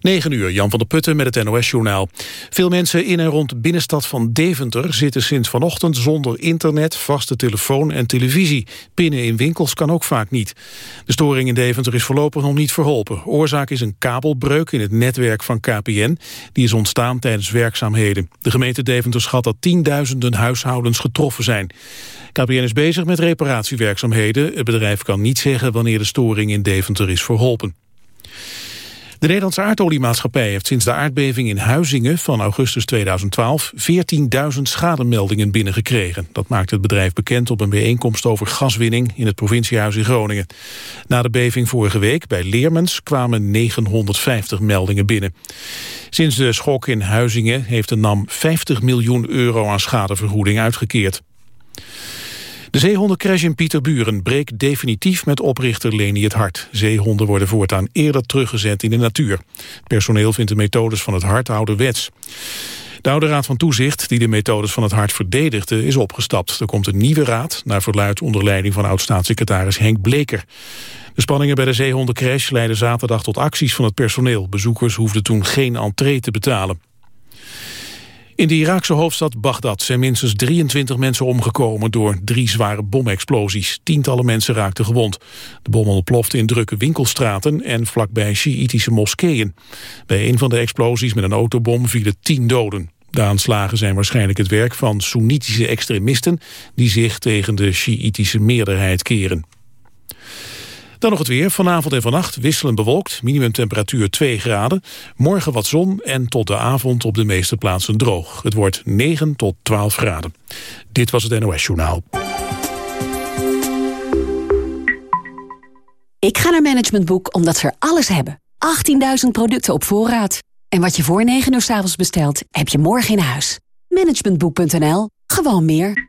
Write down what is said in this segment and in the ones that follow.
9 uur, Jan van der Putten met het NOS-journaal. Veel mensen in en rond de binnenstad van Deventer... zitten sinds vanochtend zonder internet, vaste telefoon en televisie. Binnen in winkels kan ook vaak niet. De storing in Deventer is voorlopig nog niet verholpen. Oorzaak is een kabelbreuk in het netwerk van KPN. Die is ontstaan tijdens werkzaamheden. De gemeente Deventer schat dat tienduizenden huishoudens getroffen zijn. KPN is bezig met reparatiewerkzaamheden. Het bedrijf kan niet zeggen wanneer de storing in Deventer is verholpen. De Nederlandse aardoliemaatschappij heeft sinds de aardbeving in Huizingen van augustus 2012 14.000 schademeldingen binnengekregen. Dat maakt het bedrijf bekend op een bijeenkomst over gaswinning in het provinciehuis in Groningen. Na de beving vorige week bij Leermens kwamen 950 meldingen binnen. Sinds de schok in Huizingen heeft de NAM 50 miljoen euro aan schadevergoeding uitgekeerd. De zeehondencrash in Pieterburen breekt definitief met oprichter Leni het Hart. Zeehonden worden voortaan eerder teruggezet in de natuur. Het personeel vindt de methodes van het hart ouderwets. De oude raad van toezicht, die de methodes van het hart verdedigde, is opgestapt. Er komt een nieuwe raad, naar verluid onder leiding van oud-staatssecretaris Henk Bleker. De spanningen bij de zeehondencrash leidden zaterdag tot acties van het personeel. Bezoekers hoefden toen geen entree te betalen. In de Iraakse hoofdstad Bagdad zijn minstens 23 mensen omgekomen door drie zware bomexplosies. Tientallen mensen raakten gewond. De bom ontplofte in drukke winkelstraten en vlakbij Sjiitische moskeeën. Bij een van de explosies met een autobom vielen tien doden. De aanslagen zijn waarschijnlijk het werk van Soenitische extremisten... die zich tegen de Sjiitische meerderheid keren. Dan nog het weer. Vanavond en vannacht wisselend bewolkt. Minimumtemperatuur 2 graden. Morgen wat zon en tot de avond op de meeste plaatsen droog. Het wordt 9 tot 12 graden. Dit was het NOS Journaal. Ik ga naar Management Boek omdat ze er alles hebben. 18.000 producten op voorraad. En wat je voor 9 uur s avonds bestelt, heb je morgen in huis. Managementboek.nl. Gewoon meer.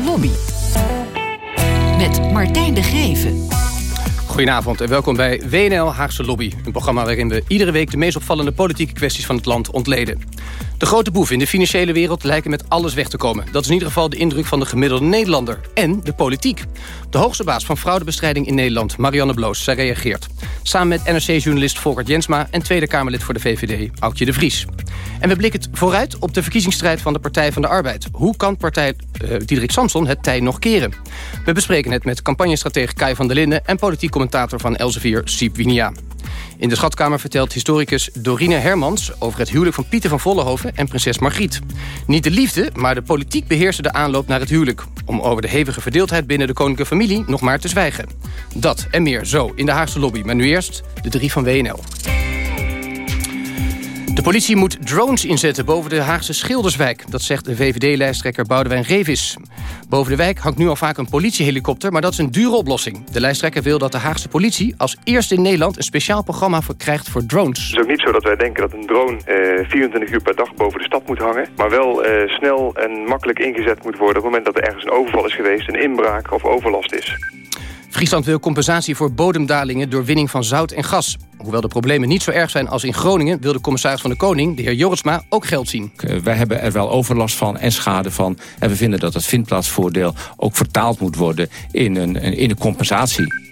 Lobby. Met Martijn de Geven. Goedenavond en welkom bij WNL Haagse Lobby. Een programma waarin we iedere week de meest opvallende politieke kwesties van het land ontleden. De grote boeven in de financiële wereld lijken met alles weg te komen. Dat is in ieder geval de indruk van de gemiddelde Nederlander. En de politiek. De hoogste baas van fraudebestrijding in Nederland, Marianne Bloos, zij reageert. Samen met NRC-journalist Volkert Jensma en Tweede Kamerlid voor de VVD, Aukje de Vries. En we blikken vooruit op de verkiezingsstrijd van de Partij van de Arbeid. Hoe kan partij uh, Diederik Samson het tij nog keren? We bespreken het met campagnestratege Kai van der Linden... en politiek commentator van Elsevier, Siep Winia. In de Schatkamer vertelt historicus Dorine Hermans... over het huwelijk van Pieter van Vollenhoven en prinses Margriet. Niet de liefde, maar de politiek beheerste de aanloop naar het huwelijk... om over de hevige verdeeldheid binnen de koninklijke familie nog maar te zwijgen. Dat en meer zo in de Haagse lobby. Maar nu eerst de drie van WNL. De politie moet drones inzetten boven de Haagse Schilderswijk. Dat zegt de VVD-lijsttrekker Boudewijn Revis. Boven de wijk hangt nu al vaak een politiehelikopter... maar dat is een dure oplossing. De lijsttrekker wil dat de Haagse politie als eerste in Nederland... een speciaal programma krijgt voor drones. Het is ook niet zo dat wij denken dat een drone eh, 24 uur per dag boven de stad moet hangen... maar wel eh, snel en makkelijk ingezet moet worden... op het moment dat er ergens een overval is geweest... een inbraak of overlast is. Friesland wil compensatie voor bodemdalingen door winning van zout en gas. Hoewel de problemen niet zo erg zijn als in Groningen... wil de commissaris van de Koning, de heer Jorritsma, ook geld zien. Wij hebben er wel overlast van en schade van. En we vinden dat het vindplaatsvoordeel ook vertaald moet worden in een, in een compensatie.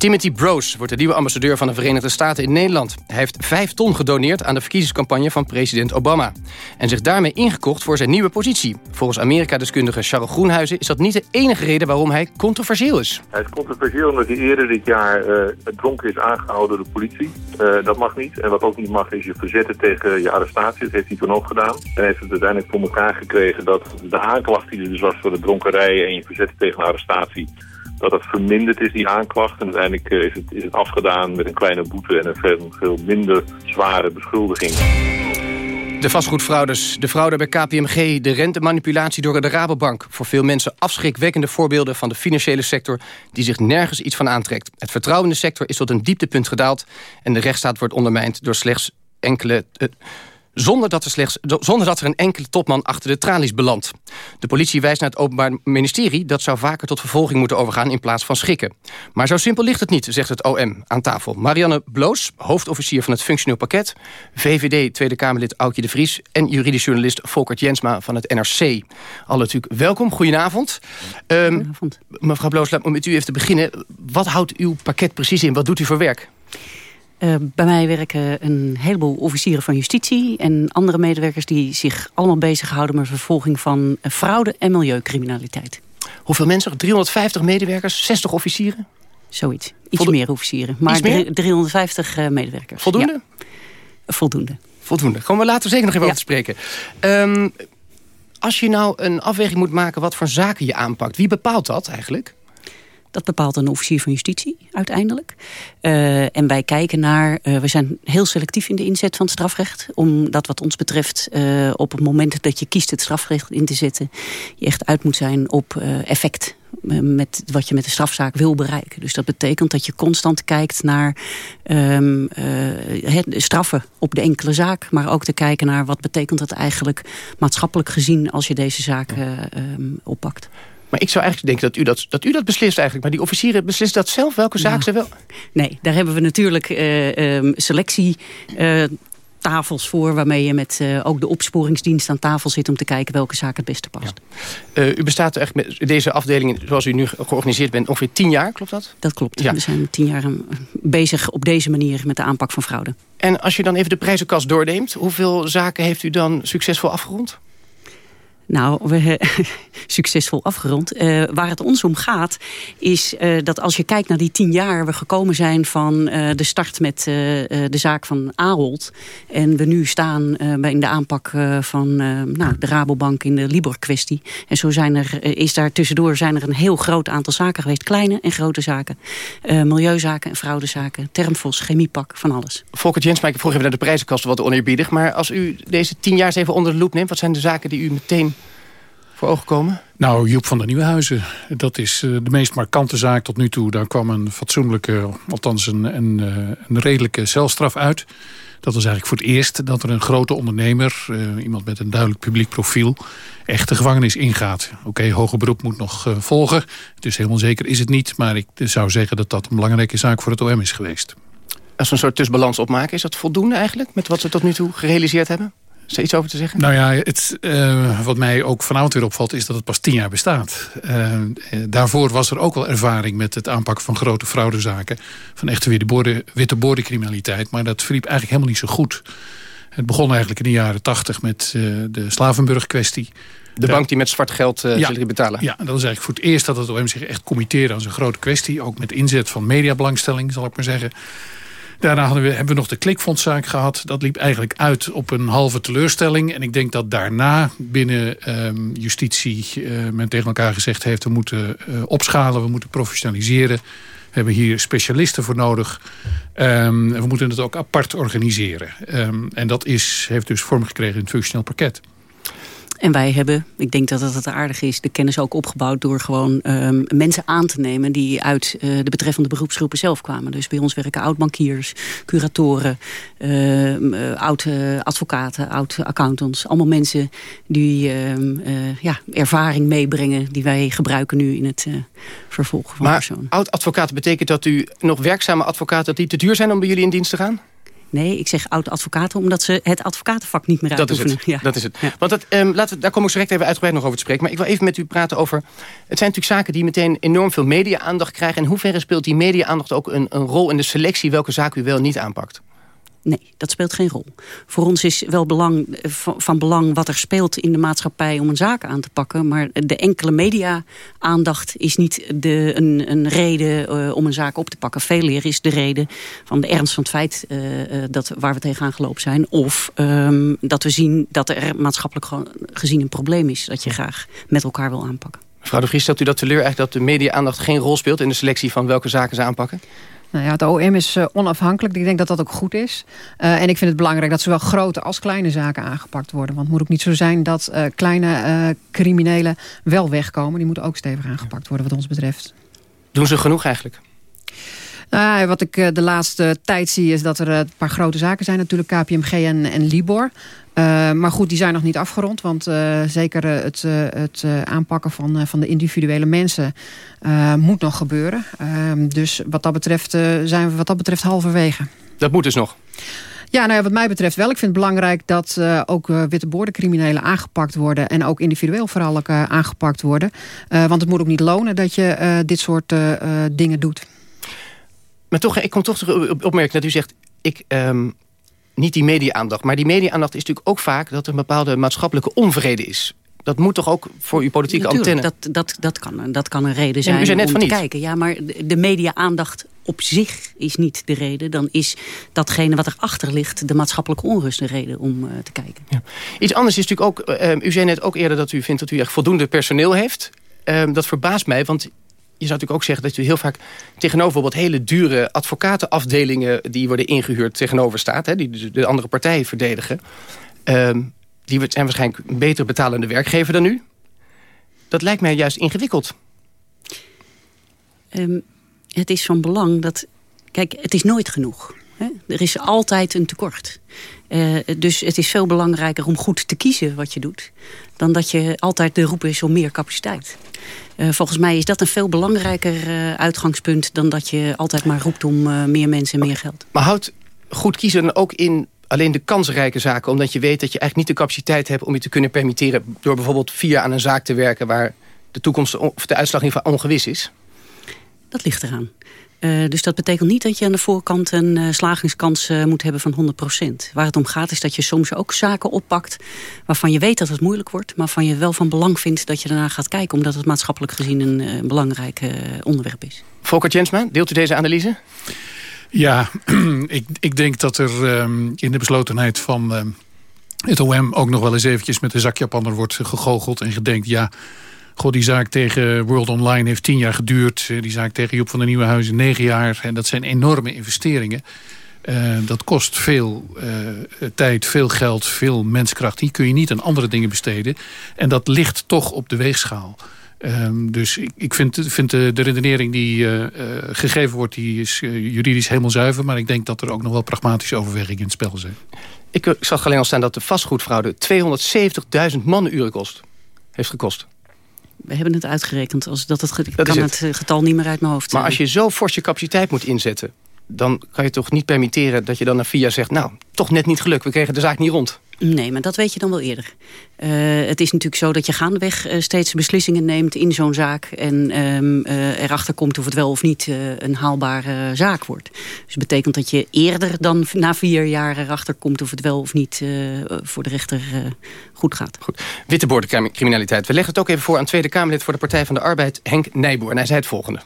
Timothy Brose wordt de nieuwe ambassadeur van de Verenigde Staten in Nederland. Hij heeft vijf ton gedoneerd aan de verkiezingscampagne van president Obama. En zich daarmee ingekocht voor zijn nieuwe positie. Volgens Amerika-deskundige Charles Groenhuizen is dat niet de enige reden waarom hij controversieel is. Hij is controversieel omdat hij eerder dit jaar uh, dronken is aangehouden door de politie. Uh, dat mag niet. En wat ook niet mag is je verzetten tegen je arrestatie. Dat heeft hij toen ook gedaan. En heeft het uiteindelijk voor elkaar gekregen dat de aanklacht die er dus was voor de dronkerij en je verzetten tegen arrestatie dat het verminderd is, die aanklacht. En uiteindelijk eh, is het, is het afgedaan met een kleine boete en een veel, veel minder zware beschuldiging. De vastgoedfraudes, de fraude bij KPMG, de rentemanipulatie door de Rabobank. Voor veel mensen afschrikwekkende voorbeelden van de financiële sector... die zich nergens iets van aantrekt. Het vertrouwen in de sector is tot een dieptepunt gedaald... en de rechtsstaat wordt ondermijnd door slechts enkele... Uh, zonder dat, er slechts, zonder dat er een enkele topman achter de tralies belandt. De politie wijst naar het Openbaar Ministerie... dat zou vaker tot vervolging moeten overgaan in plaats van schikken. Maar zo simpel ligt het niet, zegt het OM aan tafel. Marianne Bloos, hoofdofficier van het functioneel pakket... VVD Tweede Kamerlid Aukje de Vries... en juridisch journalist Volkert Jensma van het NRC. Alle natuurlijk welkom, goedenavond. Um, goedenavond. Mevrouw Bloos, laat me met u even te beginnen. Wat houdt uw pakket precies in? Wat doet u voor werk? Uh, bij mij werken een heleboel officieren van justitie... en andere medewerkers die zich allemaal bezighouden... met vervolging van fraude en milieucriminaliteit. Hoeveel mensen? 350 medewerkers, 60 officieren? Zoiets. Iets meer officieren. Maar meer? 350 uh, medewerkers. Voldoende? Ja. Voldoende. Voldoende. Komen we later zeker nog even ja. over te spreken. Um, als je nou een afweging moet maken wat voor zaken je aanpakt... wie bepaalt dat eigenlijk? Dat bepaalt een officier van justitie uiteindelijk. Uh, en wij kijken naar, uh, we zijn heel selectief in de inzet van het strafrecht. Omdat wat ons betreft uh, op het moment dat je kiest het strafrecht in te zetten... je echt uit moet zijn op effect met wat je met de strafzaak wil bereiken. Dus dat betekent dat je constant kijkt naar um, straffen op de enkele zaak... maar ook te kijken naar wat betekent dat eigenlijk maatschappelijk gezien... als je deze zaak um, oppakt. Maar ik zou eigenlijk denken dat u dat, dat u dat beslist eigenlijk. Maar die officieren beslissen dat zelf? Welke zaak nou, ze wel? Nee, daar hebben we natuurlijk uh, um, selectie... Uh, tafels voor waarmee je met uh, ook de opsporingsdienst aan tafel zit... om te kijken welke zaak het beste past. Ja. Uh, u bestaat echt met deze afdeling, zoals u nu georganiseerd bent, ongeveer tien jaar, klopt dat? Dat klopt. Ja. We zijn tien jaar bezig op deze manier met de aanpak van fraude. En als je dan even de prijzenkast doorneemt... hoeveel zaken heeft u dan succesvol afgerond? Nou, we succesvol afgerond. Uh, waar het ons om gaat, is uh, dat als je kijkt naar die tien jaar... we gekomen zijn van uh, de start met de zaak van Ahold... en we nu staan bij in de aanpak van nou, de Rabobank in de Libor-kwestie. En zo zijn er, is daar tussendoor zijn er een heel groot aantal zaken geweest. Kleine en grote zaken. milieuzaken en fraudezaken. Termfos, chemiepak, van alles. Volker Jens, ik vroeg even naar de prijzenkast wat oneerbiedig. Maar als u deze tien jaar eens even onder de loep neemt... wat zijn de zaken die u meteen voor ogen komen? Nou, Joep van der Nieuwenhuizen. Dat is uh, de meest markante zaak tot nu toe. Daar kwam een fatsoenlijke, althans een, een, uh, een redelijke celstraf uit. Dat was eigenlijk voor het eerst dat er een grote ondernemer... Uh, iemand met een duidelijk publiek profiel... echt de gevangenis ingaat. Oké, okay, hoger beroep moet nog volgen. Dus helemaal zeker is het niet. Maar ik zou zeggen dat dat een belangrijke zaak voor het OM is geweest. Als we een soort tussenbalans opmaken... is dat voldoende eigenlijk met wat we tot nu toe gerealiseerd hebben? Is er iets over te zeggen? Nou ja, het, uh, wat mij ook vanavond weer opvalt... is dat het pas tien jaar bestaat. Uh, daarvoor was er ook wel ervaring met het aanpakken van grote fraudezaken. Van echte witte bordencriminaliteit. Maar dat verliep eigenlijk helemaal niet zo goed. Het begon eigenlijk in de jaren tachtig met uh, de Slavenburg-kwestie. De bank die met zwart geld uh, ja, betalen. Ja, dat is eigenlijk voor het eerst dat het OM zich echt committeerde aan zo'n grote kwestie. Ook met inzet van mediabelangstelling, zal ik maar zeggen. Daarna we, hebben we nog de klikfondszaak gehad. Dat liep eigenlijk uit op een halve teleurstelling. En ik denk dat daarna binnen um, justitie uh, men tegen elkaar gezegd heeft... we moeten uh, opschalen, we moeten professionaliseren. We hebben hier specialisten voor nodig. Um, we moeten het ook apart organiseren. Um, en dat is, heeft dus vorm gekregen in het functioneel pakket. En wij hebben, ik denk dat het aardig is, de kennis ook opgebouwd door gewoon um, mensen aan te nemen die uit uh, de betreffende beroepsgroepen zelf kwamen. Dus bij ons werken oud-bankiers, curatoren, uh, oud-advocaten, oud-accountants. Allemaal mensen die uh, ja, ervaring meebrengen die wij gebruiken nu in het vervolgen van maar personen. oud-advocaten betekent dat u nog werkzame advocaten dat die te duur zijn om bij jullie in dienst te gaan? Nee, ik zeg oud-advocaten omdat ze het advocatenvak niet meer dat is het. Ja. Dat is het. Ja. Want dat, um, laten we, daar kom ik zo direct even uitgebreid nog over te spreken. Maar ik wil even met u praten over... Het zijn natuurlijk zaken die meteen enorm veel media-aandacht krijgen. In hoeverre speelt die media-aandacht ook een, een rol in de selectie... welke zaak u wel niet aanpakt? Nee, dat speelt geen rol. Voor ons is wel belang, eh, van belang wat er speelt in de maatschappij om een zaak aan te pakken. Maar de enkele media-aandacht is niet de, een, een reden uh, om een zaak op te pakken. Veel meer is de reden van de ernst van het feit uh, dat, waar we tegenaan gelopen zijn. Of um, dat we zien dat er maatschappelijk gezien een probleem is. Dat je graag met elkaar wil aanpakken. Mevrouw de Vries, stelt u dat teleur eigenlijk dat de media-aandacht geen rol speelt... in de selectie van welke zaken ze aanpakken? Nou ja, het OM is uh, onafhankelijk. Ik denk dat dat ook goed is. Uh, en ik vind het belangrijk dat zowel grote als kleine zaken aangepakt worden. Want het moet ook niet zo zijn dat uh, kleine criminelen wel wegkomen. Die moeten ook stevig aangepakt worden wat ons betreft. Doen ze genoeg eigenlijk? Nou, wat ik de laatste tijd zie is dat er een paar grote zaken zijn. Natuurlijk KPMG en, en Libor. Uh, maar goed, die zijn nog niet afgerond. Want uh, zeker het, uh, het aanpakken van, van de individuele mensen moet nog gebeuren. Ehm, dus wat dat betreft zijn we wat dat betreft halverwege. Dat moet dus nog? Ja, nou ja, wat mij betreft wel. Ik vind het belangrijk dat ook witte boordencriminelen aangepakt worden. En ook individueel vooral ook, aangepakt worden. want het moet ook niet lonen dat je dit soort dingen doet. Maar toch, ik kom toch terug opmerken dat u zegt... ik um, niet die media-aandacht. Maar die media-aandacht is natuurlijk ook vaak... dat er een bepaalde maatschappelijke onvrede is. Dat moet toch ook voor uw politieke Natuurlijk, antenne... Dat, dat, dat, kan, dat kan een reden zijn ja, om te kijken. Ja, maar de media-aandacht op zich is niet de reden. Dan is datgene wat erachter ligt de maatschappelijke onrust de reden om uh, te kijken. Ja. Iets anders is natuurlijk ook... Uh, u zei net ook eerder dat u vindt dat u echt voldoende personeel heeft. Uh, dat verbaast mij, want je zou natuurlijk ook zeggen dat u heel vaak tegenover bijvoorbeeld hele dure advocatenafdelingen die worden ingehuurd tegenover staat, hè, die de andere partijen verdedigen. Uh, die zijn waarschijnlijk een beter betalende werkgever dan u. Dat lijkt mij juist ingewikkeld. Um, het is van belang dat... Kijk, het is nooit genoeg. Er is altijd een tekort. Uh, dus het is veel belangrijker om goed te kiezen wat je doet... dan dat je altijd de roep is om meer capaciteit. Uh, volgens mij is dat een veel belangrijker uh, uitgangspunt... dan dat je altijd maar roept om meer mensen en meer geld. Maar houdt goed kiezen dan ook in alleen de kansrijke zaken... omdat je weet dat je eigenlijk niet de capaciteit hebt... om je te kunnen permitteren door bijvoorbeeld vier aan een zaak te werken... waar de toekomst of de uitslag in ieder geval ongewis is? Dat ligt eraan. Uh, dus dat betekent niet dat je aan de voorkant een uh, slagingskans uh, moet hebben van 100%. Waar het om gaat is dat je soms ook zaken oppakt... waarvan je weet dat het moeilijk wordt... maar van je wel van belang vindt dat je daarna gaat kijken... omdat het maatschappelijk gezien een belangrijk onderwerp is. Volker Jensma, deelt u deze analyse? Ja, ik, ik denk dat er um, in de beslotenheid van um, het OM... ook nog wel eens eventjes met de zakjapaner wordt gegoocheld en gedenkt... ja Goh, die zaak tegen World Online heeft tien jaar geduurd. Eh, die zaak tegen Joep van de Nieuwe Huizen negen jaar. En dat zijn enorme investeringen. Uh, dat kost veel uh, tijd, veel geld, veel menskracht. Die kun je niet aan andere dingen besteden. En dat ligt toch op de weegschaal. Um, dus ik, ik vind, vind de, de, redenering die gegeven wordt... die is juridisch helemaal zuiver. Maar ik denk dat er ook nog wel pragmatische overwegingen in het spel zijn. Ik, ik zag alleen al staan dat de vastgoedfraude 270.000 manuren kost. Heeft gekost we hebben het uitgerekend. Als dat het, ik kan het. het. getal niet meer uit mijn hoofd. Maar als je zo fors je capaciteit moet inzetten... dan kan je toch niet permitteren dat je dan naar VIA zegt... nou, toch net niet gelukt, we kregen de zaak niet rond. Nee, maar dat weet je dan wel eerder. Uh, het is natuurlijk zo dat je gaandeweg uh, steeds beslissingen neemt in zo'n zaak... en um, uh, erachter komt of het wel of niet een haalbare zaak wordt. Dus dat betekent dat je eerder dan na vier jaar erachter komt... of het wel of niet voor de rechter goed gaat. Goed. Witteboordencriminaliteit. We leggen het ook even voor aan Tweede Kamerlid... voor de Partij van de Arbeid, Henk Nijboer. En hij zei het volgende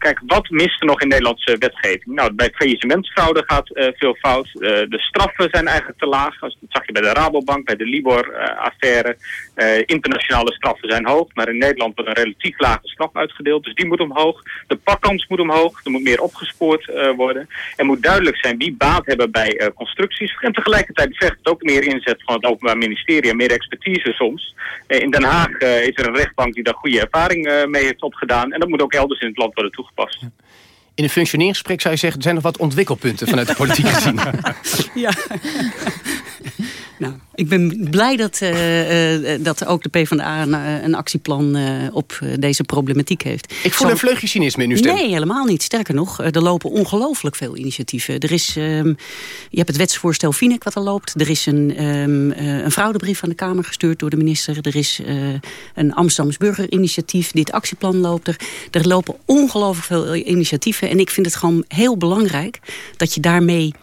kijk, wat mist er nog in Nederlandse wetgeving? Nou, bij faillissementsfraude gaat uh, veel fout. Uh, de straffen zijn eigenlijk te laag. Dat zag je bij de Rabobank, bij de Libor-affaire. Uh, internationale straffen zijn hoog, maar in Nederland wordt een relatief lage straf uitgedeeld. Dus die moet omhoog. De pakkans moet omhoog. Er moet meer opgespoord worden. Er moet duidelijk zijn wie baat hebben bij constructies. En tegelijkertijd vergt het ook meer inzet van het Openbaar Ministerie en meer expertise soms. in Den Haag is er een rechtbank die daar goede ervaring mee heeft opgedaan. En dat moet ook elders in het land worden toegepast. In een functioneringsgesprek zou je zeggen... er zijn nog wat ontwikkelpunten vanuit de politiek gezien. ja. Ik ben blij dat, uh, uh, dat ook de PvdA een, een actieplan op deze problematiek heeft. Ik voel Zo... een vleugje cynisme in uw stem. Nee, helemaal niet. Sterker nog, er lopen ongelooflijk veel initiatieven. Er is, um, je hebt het wetsvoorstel Finek wat er loopt. Er is een, um, een fraudebrief aan de Kamer gestuurd door de minister. Er is een Amsterdams burgerinitiatief. Dit actieplan loopt er. Er lopen ongelooflijk veel initiatieven. En ik vind het gewoon heel belangrijk dat je daarmee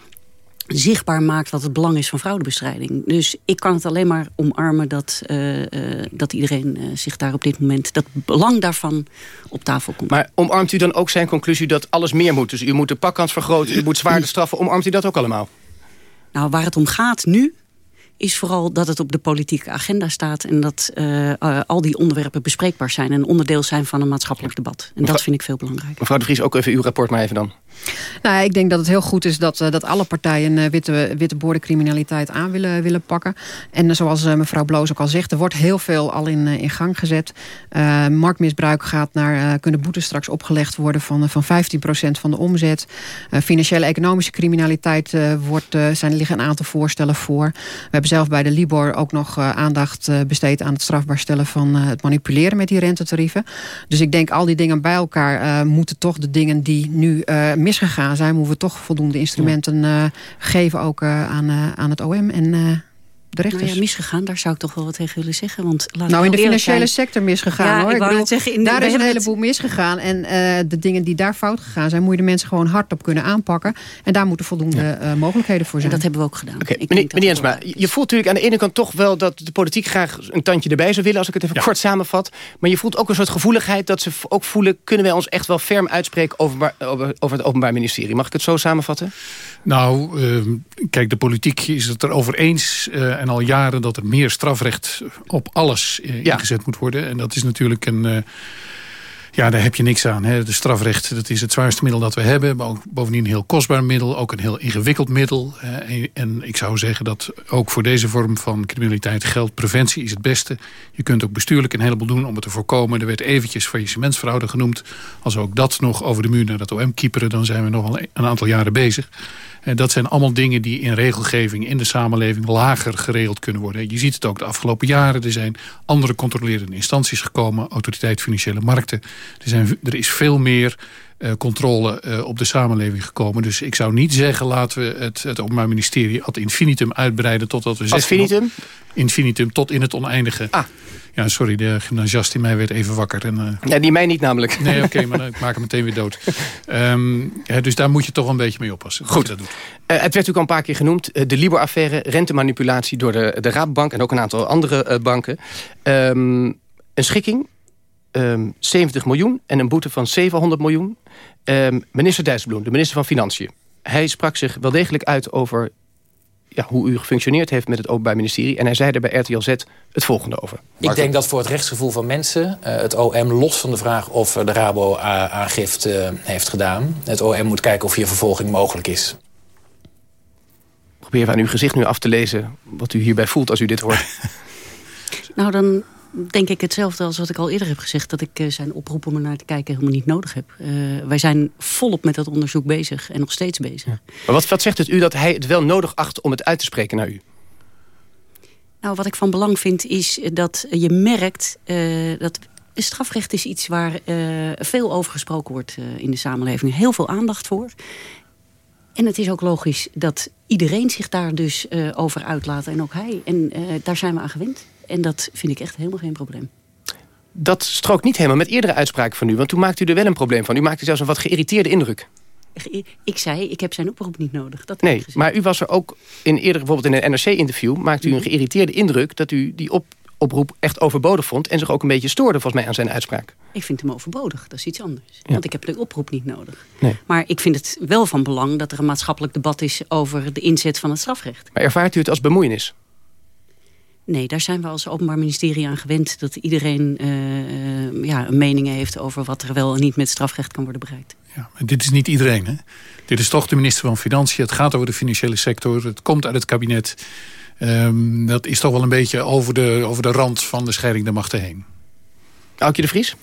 zichtbaar maakt wat het belang is van fraudebestrijding. Dus ik kan het alleen maar omarmen dat, uh, uh, dat iedereen uh, zich daar op dit moment... dat belang daarvan op tafel komt. Maar omarmt u dan ook zijn conclusie dat alles meer moet? Dus u moet de pakkans vergroten, u moet zwaarder straffen. Omarmt u dat ook allemaal? Nou, waar het om gaat nu is vooral dat het op de politieke agenda staat... en dat uh, uh, al die onderwerpen bespreekbaar zijn... en onderdeel zijn van een maatschappelijk debat. En mevrouw, dat vind ik veel belangrijk. Mevrouw de Vries, ook even uw rapport maar even dan. Nou, ik denk dat het heel goed is dat, dat alle partijen witte, witte boordencriminaliteit aan willen, willen pakken. En zoals mevrouw Bloos ook al zegt, er wordt heel veel al in, in gang gezet. marktmisbruik gaat naar, kunnen boetes straks opgelegd worden van, van 15% van de omzet. financiële economische criminaliteit wordt, zijn, liggen een aantal voorstellen voor. We hebben zelf bij de Libor ook nog aandacht besteed aan het strafbaar stellen van het manipuleren met die rentetarieven. Dus ik denk al die dingen bij elkaar uh, moeten toch de dingen die nu uh, misgegaan zijn... moeten we toch voldoende instrumenten uh, geven ook aan, aan het OM en de rechters. Nou ja, misgegaan, daar zou ik toch wel wat tegen willen zeggen. Want nou, in de financiële sector misgegaan ja, hoor. Ik, bedoel, zeggen, in de, daar is een heleboel misgegaan. En uh, de dingen die daar fout gegaan zijn, moet je de mensen gewoon hard op kunnen aanpakken. En daar moeten voldoende ja. uh, mogelijkheden voor zijn. En dat hebben we ook gedaan. Okay. Meneer, meneer Jensma, je voelt natuurlijk aan de ene kant toch wel dat de politiek graag een tandje erbij zou willen, als ik het even ja. kort samenvat. Maar je voelt ook een soort gevoeligheid dat ze ook voelen, kunnen wij ons echt wel ferm uitspreken over, over, over het Openbaar Ministerie. Mag ik het zo samenvatten? Nou, uh, kijk, de politiek is het erover eens uh, en al jaren dat er meer strafrecht op alles ja. ingezet moet worden. En dat is natuurlijk een... Uh, ja, daar heb je niks aan. Hè. De strafrecht, dat is het zwaarste middel dat we hebben. Maar ook bovendien een heel kostbaar middel. Ook een heel ingewikkeld middel. En, ik zou zeggen dat ook voor deze vorm van criminaliteit geldt. Preventie is het beste. Je kunt ook bestuurlijk een heleboel doen om het te voorkomen. Er werd eventjes faillissementsfraude genoemd. Als we ook dat nog over de muur naar het OM kieperen... dan zijn we nog al een aantal jaren bezig. En dat zijn allemaal dingen die in regelgeving in de samenleving lager geregeld kunnen worden. Je ziet het ook de afgelopen jaren. Er zijn andere controlerende instanties gekomen. Autoriteit Financiële Markten. Er, zijn, er is veel meer uh, controle uh, op de samenleving gekomen. Dus ik zou niet zeggen laten we het, het Openbaar Ministerie ad infinitum uitbreiden totdat we... Ad infinitum? Infinitum tot in het oneindige. Ah. Ja, sorry, de gymnasiast in mij werd even wakker. En, uh... Ja, die mij niet namelijk. Nee, oké, okay, maar ik maak hem meteen weer dood. Um, ja, dus daar moet je toch een beetje mee oppassen. Goed. Dat doet. Uh, het werd natuurlijk al een paar keer genoemd. Uh, de Libor-affaire, rentemanipulatie door de, de Raadbank... en ook een aantal andere banken. Um, een schikking, um, ehm, 70 miljoen en een boete van 700 miljoen. minister Dijsselbloem, de minister van Financiën. Hij sprak zich wel degelijk uit over ja, hoe u gefunctioneerd heeft met het Openbaar Ministerie. En hij zei er bij RTL Z het volgende over. Ik denk dat voor het rechtsgevoel van mensen... Uh, het OM, los van de vraag of de Rabo aangifte uh, heeft gedaan... het OM moet kijken of hier vervolging mogelijk is. Probeer aan uw gezicht nu af te lezen wat u hierbij voelt als u dit hoort. nou, dan denk ik hetzelfde als wat ik al eerder heb gezegd... dat ik uh, zijn oproep om er naar te kijken helemaal niet nodig heb. Uh, wij zijn volop met dat onderzoek bezig en nog steeds bezig. Ja. Maar wat, wat zegt het u dat hij het wel nodig acht om het uit te spreken naar u? Nou, wat ik van belang vind is dat je merkt uh, dat strafrecht is iets waar veel over gesproken wordt in de samenleving. Heel veel aandacht voor. En het is ook logisch dat iedereen zich daar dus over uitlaat. En ook hij. En daar zijn we aan gewend. En dat vind ik echt helemaal geen probleem. Dat strookt niet helemaal met eerdere uitspraken van u. Want toen maakte u er wel een probleem van. U maakte zelfs een wat geïrriteerde indruk. Ik zei, ik heb zijn oproep niet nodig. Dat nee, maar u was er ook in eerder, bijvoorbeeld in een NRC-interview... maakte u een mhm. geïrriteerde indruk dat u die op, oproep echt overbodig vond... en zich ook een beetje stoorde volgens mij aan zijn uitspraak. Ik vind hem overbodig, dat is iets anders. Want ik heb de oproep niet nodig. Nee. Maar ik vind het wel van belang dat er een maatschappelijk debat is... over de inzet van het strafrecht. Maar ervaart u het als bemoeienis? Nee, daar zijn we als Openbaar Ministerie aan gewend... dat iedereen uh, ja, een mening heeft over wat er wel en niet met strafrecht kan worden bereikt. Ja, maar dit is niet iedereen, hè? Dit is toch de minister van Financiën. Het gaat over de financiële sector. Het komt uit het kabinet. Um, dat is toch wel een beetje over de, over de rand van de scheiding der machten heen. Aukje de Vries?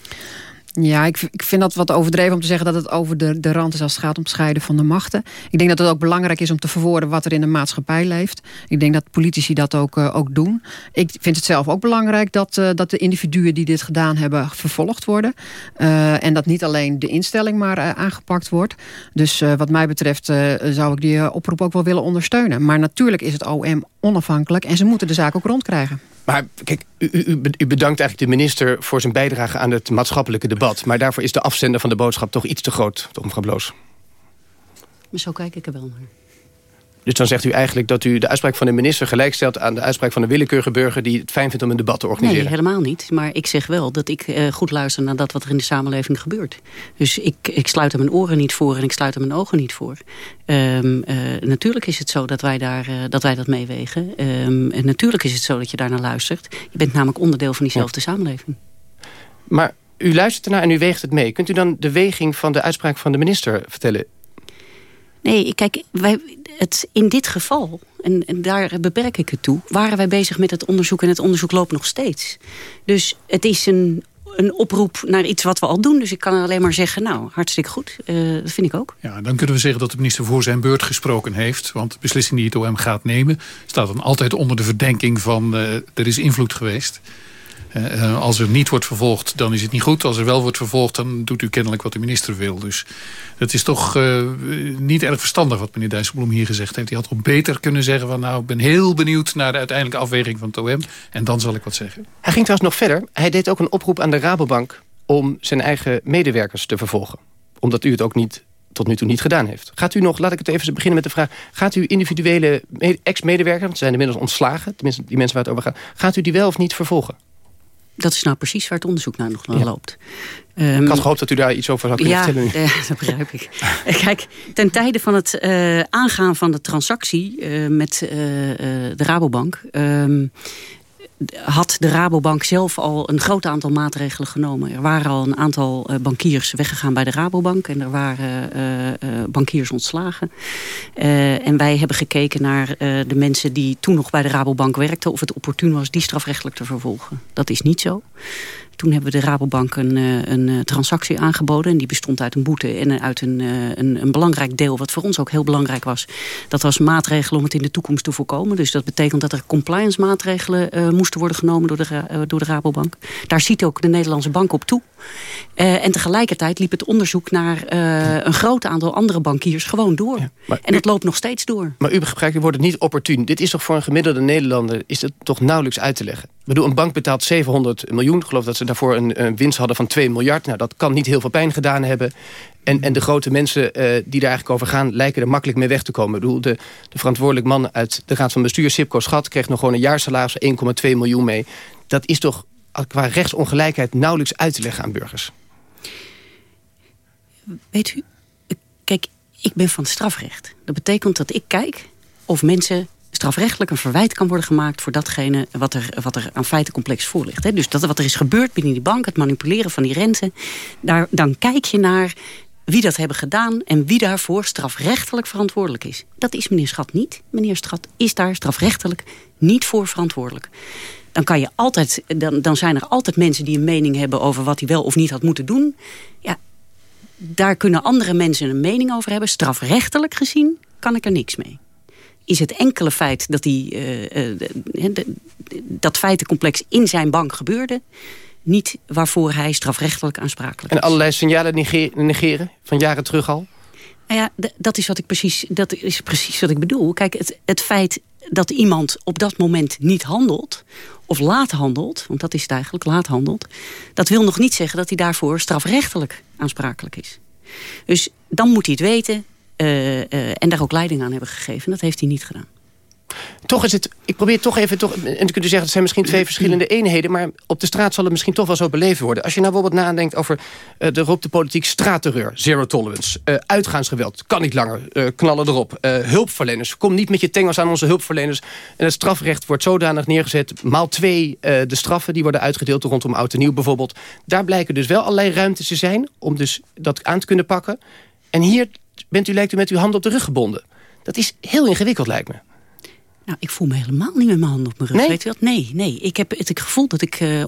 Ja, ik, ik vind dat wat overdreven om te zeggen dat het over de, de rand is als het gaat om het scheiden van de machten. Ik denk dat het ook belangrijk is om te verwoorden wat er in de maatschappij leeft. Ik denk dat politici dat ook, uh, ook doen. Ik vind het zelf ook belangrijk dat, uh, dat de individuen die dit gedaan hebben vervolgd worden. Uh, en dat niet alleen de instelling maar aangepakt wordt. Dus wat mij betreft zou ik die oproep ook wel willen ondersteunen. Maar natuurlijk is het OM onafhankelijk en ze moeten de zaak ook rondkrijgen. Maar kijk, u, bedankt eigenlijk de minister voor zijn bijdrage aan het maatschappelijke debat. Maar daarvoor is de afzender van de boodschap toch iets te groot, mevrouw Bloos? Zo kijk ik er wel naar. Dus dan zegt u eigenlijk dat u de uitspraak van de minister gelijkstelt... aan de uitspraak van een willekeurige burger... die het fijn vindt om een debat te organiseren. Nee, helemaal niet. Maar ik zeg wel dat ik uh, goed luister naar dat wat er in de samenleving gebeurt. Dus ik, ik sluit er mijn oren niet voor en ik sluit er mijn ogen niet voor. Um, uh, natuurlijk is het zo dat wij, daar, uh, dat, wij dat meewegen. Um, en natuurlijk is het zo dat je daar naar luistert. Je bent namelijk onderdeel van diezelfde ja. samenleving. Maar u luistert ernaar en u weegt het mee. Kunt u dan de weging van de uitspraak van de minister vertellen? Nee, kijk, wij, het, in dit geval, en, en, daar beperk ik het toe... waren wij bezig met het onderzoek en het onderzoek loopt nog steeds. Dus het is een, een oproep naar iets wat we al doen. Dus ik kan alleen maar zeggen, nou, hartstikke goed. Uh, dat vind ik ook. Ja, dan kunnen we zeggen dat de minister voor zijn beurt gesproken heeft. Want de beslissing die het OM gaat nemen... staat dan altijd onder de verdenking van... Uh, er is invloed geweest. Uh, als er niet wordt vervolgd, dan is het niet goed. Als er wel wordt vervolgd, dan doet u kennelijk wat de minister wil. Dus het is toch uh, niet erg verstandig wat meneer Dijsselbloem hier gezegd heeft. Hij had ook beter kunnen zeggen van nou, ik ben heel benieuwd naar de uiteindelijke afweging van het OM. En dan zal ik wat zeggen. Hij ging trouwens nog verder. Hij deed ook een oproep aan de Rabobank om zijn eigen medewerkers te vervolgen. Omdat u het ook niet tot nu toe niet gedaan heeft. Gaat u nog, laat ik het even beginnen met de vraag... gaat u individuele ex-medewerkers, want zijn inmiddels ontslagen... tenminste die mensen waar het over gaat... gaat u die wel of niet vervolgen? Dat is nou precies waar het onderzoek naar nog naar ja. loopt. Um, ik had gehoopt dat u daar iets over zou kunnen ja, vertellen. Ja, dat begrijp ik. Kijk, ten tijde van het uh, aangaan van de transactie uh, met de Rabobank... Um, had de Rabobank zelf al een groot aantal maatregelen genomen. Er waren al een aantal uh, bankiers weggegaan bij de Rabobank. En er waren uh, uh, bankiers ontslagen. en wij hebben gekeken naar de mensen die toen nog bij de Rabobank werkten... of het opportun was die strafrechtelijk te vervolgen. Dat is niet zo. Toen hebben we de Rabobank een, een transactie aangeboden. En die bestond uit een boete en uit een, een, een, belangrijk deel... wat voor ons ook heel belangrijk was. Dat was maatregelen om het in de toekomst te voorkomen. Dus dat betekent dat er compliance maatregelen moesten worden genomen door de, door de Rabobank. Daar ziet ook de Nederlandse bank op toe. Uh, en tegelijkertijd liep het onderzoek naar een groot aantal andere bankiers gewoon door. Ja, en dat u, loopt nog steeds door. Maar u gebruikt het woord niet opportun. Dit is toch voor een gemiddelde Nederlander is het toch nauwelijks uit te leggen? Ik bedoel, een bank betaalt 700 miljoen. Ik geloof dat ze daarvoor een, een, winst hadden van 2 miljard. Nou, dat kan niet heel veel pijn gedaan hebben. En, en de grote mensen uh, die daar eigenlijk over gaan... lijken er makkelijk mee weg te komen. Ik bedoel, de, de verantwoordelijk man uit de Raad van Bestuur... Sipco Schat, kreeg nog gewoon een jaarsalaris van 1,2 miljoen mee. Dat is toch qua rechtsongelijkheid nauwelijks uit te leggen aan burgers. Weet u, kijk, ik ben van strafrecht. Dat betekent dat ik kijk of mensen strafrechtelijk een verwijt kan worden gemaakt... voor datgene wat er, wat er aan feitencomplex voor ligt. Dus dat wat er is gebeurd binnen die bank, het manipuleren van die rente... Daar, dan kijk je naar wie dat hebben gedaan... en wie daarvoor strafrechtelijk verantwoordelijk is. Dat is meneer Schat niet. Meneer Schat is daar strafrechtelijk niet voor verantwoordelijk. Dan, kan je altijd, dan, dan zijn er altijd mensen die een mening hebben... over wat hij wel of niet had moeten doen. Ja, daar kunnen andere mensen een mening over hebben. Strafrechtelijk gezien kan ik er niks mee is het enkele feit dat die, uh, uh, dat feitencomplex in zijn bank gebeurde... niet waarvoor hij strafrechtelijk aansprakelijk is. En allerlei signalen negeren, van jaren terug al? Nou ja, dat is, wat ik precies, dat is precies wat ik bedoel. Kijk, het, het feit dat iemand op dat moment niet handelt... of laat handelt, want dat is het eigenlijk, laat handelt... dat wil nog niet zeggen dat hij daarvoor strafrechtelijk aansprakelijk is. Dus dan moet hij het weten, uh, uh, en daar ook leiding aan hebben gegeven. Dat heeft hij niet gedaan. Toch is het, ik probeer toch even, toch, en dan kunt zeggen... het zijn misschien twee verschillende eenheden... maar op de straat zal het misschien toch wel zo beleefd worden. Als je nou bijvoorbeeld nadenkt over uh, de roep de politiek straatterreur... zero tolerance, uh, uitgaansgeweld, kan niet langer, uh, knallen erop... hulpverleners, kom niet met je tengels aan onze hulpverleners... en het strafrecht wordt zodanig neergezet... maal twee de straffen die worden uitgedeeld rondom oud en nieuw bijvoorbeeld. Daar blijken dus wel allerlei ruimtes te zijn... om dus dat aan te kunnen pakken. En hier bent u, lijkt u met uw hand op de rug gebonden. Dat is heel ingewikkeld, lijkt me. Nou, ik voel me helemaal niet met mijn hand op mijn rug. Nee? Weet u wat? Nee, nee. Ik heb het gevoel dat ik uh,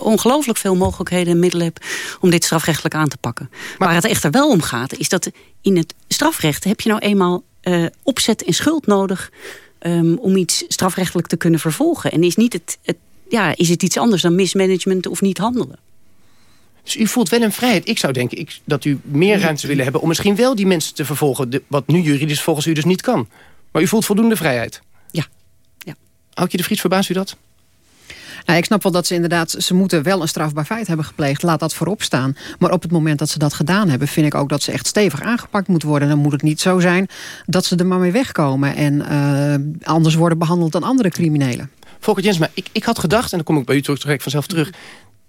ongelooflijk veel mogelijkheden en middelen heb... om dit strafrechtelijk aan te pakken. Maar Waar het echter wel om gaat, is dat in het strafrecht... heb je nou eenmaal uh, opzet en schuld nodig... Um, om iets strafrechtelijk te kunnen vervolgen. En is, niet het, het, ja, is het iets anders dan mismanagement of niet handelen? Dus u voelt wel een vrijheid. Ik zou denken ik, dat u meer ruimte willen hebben... om misschien wel die mensen te vervolgen... De, wat nu juridisch volgens u dus niet kan. Maar u voelt voldoende vrijheid. Ja. ja. Houd je de Vries, verbaast u dat? Nou, ik snap wel dat ze inderdaad, ze moeten wel een strafbaar feit hebben gepleegd. Laat dat voorop staan. Maar op het moment dat ze dat gedaan hebben, vind ik ook dat ze echt stevig aangepakt moeten worden. Dan moet het niet zo zijn dat ze er maar mee wegkomen. En uh, anders worden behandeld dan andere criminelen. Volker Jens, maar ik, ik had gedacht, en dan kom ik bij u terug, direct vanzelf terug...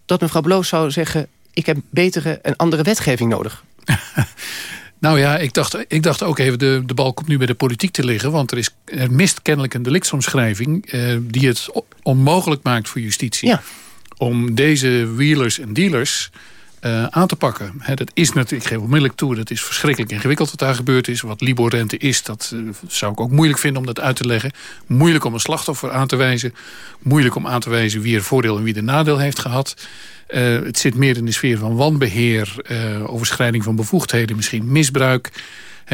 dat mevrouw Bloos zou zeggen, ik heb betere en andere wetgeving nodig. Nou ja, ik dacht, ik dacht ook even, de, de bal komt nu bij de politiek te liggen. Want er, is, er mist kennelijk een delictsomschrijving... Eh, die het onmogelijk maakt voor justitie... Ja. om deze wheelers en dealers uh, aan te pakken. dat is natuurlijk, ik geef onmiddellijk toe, dat is verschrikkelijk ingewikkeld wat daar gebeurd is. Wat Libor-rente is, dat uh, zou ik ook moeilijk vinden om dat uit te leggen. Moeilijk om een slachtoffer aan te wijzen. Moeilijk om aan te wijzen wie er voordeel en wie er nadeel heeft gehad. Uh, het zit meer in de sfeer van wanbeheer, overschrijding van bevoegdheden, misschien misbruik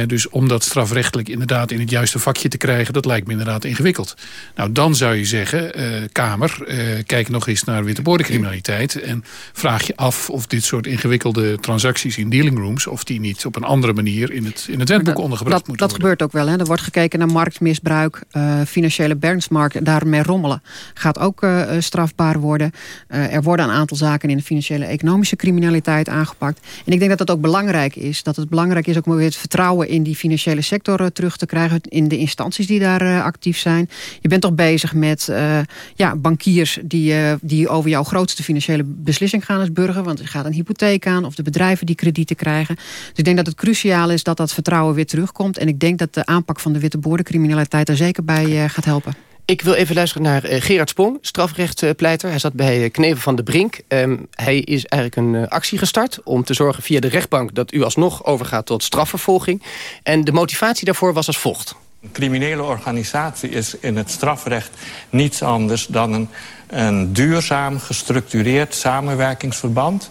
dus om dat strafrechtelijk inderdaad in het juiste vakje te krijgen... dat lijkt me inderdaad ingewikkeld. Nou, dan zou je zeggen, uh, Kamer, uh, kijk nog eens naar wittebordencriminaliteit... en vraag je af of dit soort ingewikkelde transacties in dealing rooms... of die niet op een andere manier in het, in het wetboek ondergebracht dat, moeten dat worden. Dat gebeurt ook wel. Hè. Er wordt gekeken naar marktmisbruik, uh, financiële benchmark... daarmee rommelen gaat ook strafbaar worden. er worden een aantal zaken in de financiële economische criminaliteit aangepakt. En ik denk dat dat ook belangrijk is. Dat het belangrijk is ook om weer het vertrouwen in die financiële sector eh, terug te krijgen. In de instanties die daar eh, actief zijn. Je bent toch bezig met uh, ja, bankiers die, die over jouw grootste financiële beslissing gaan als burger. Want je gaat een hypotheek aan of de bedrijven die kredieten krijgen. Dus ik denk dat het cruciaal is dat dat vertrouwen weer terugkomt. En ik denk dat de aanpak van de witte boordencriminaliteit er zeker bij gaat helpen. Ik wil even luisteren naar uh, Gerard Sprong, strafrechtpleiter. Hij zat bij uh, Knevel van de Brink. Um, hij is eigenlijk een uh, actie gestart om te zorgen via de rechtbank... dat u alsnog overgaat tot strafvervolging. En de motivatie daarvoor was als volgt. Een criminele organisatie is in het strafrecht niets anders dan een, een duurzaam gestructureerd samenwerkingsverband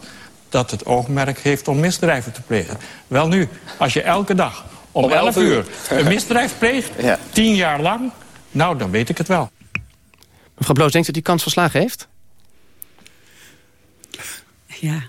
dat het oogmerk heeft om misdrijven te plegen. Wel nu, als je elke dag om, om 11 uur een misdrijf pleegt, ja. tien jaar lang nou, dan weet ik het wel. Mevrouw Bloos, denkt dat u kans verslagen heeft? Ja.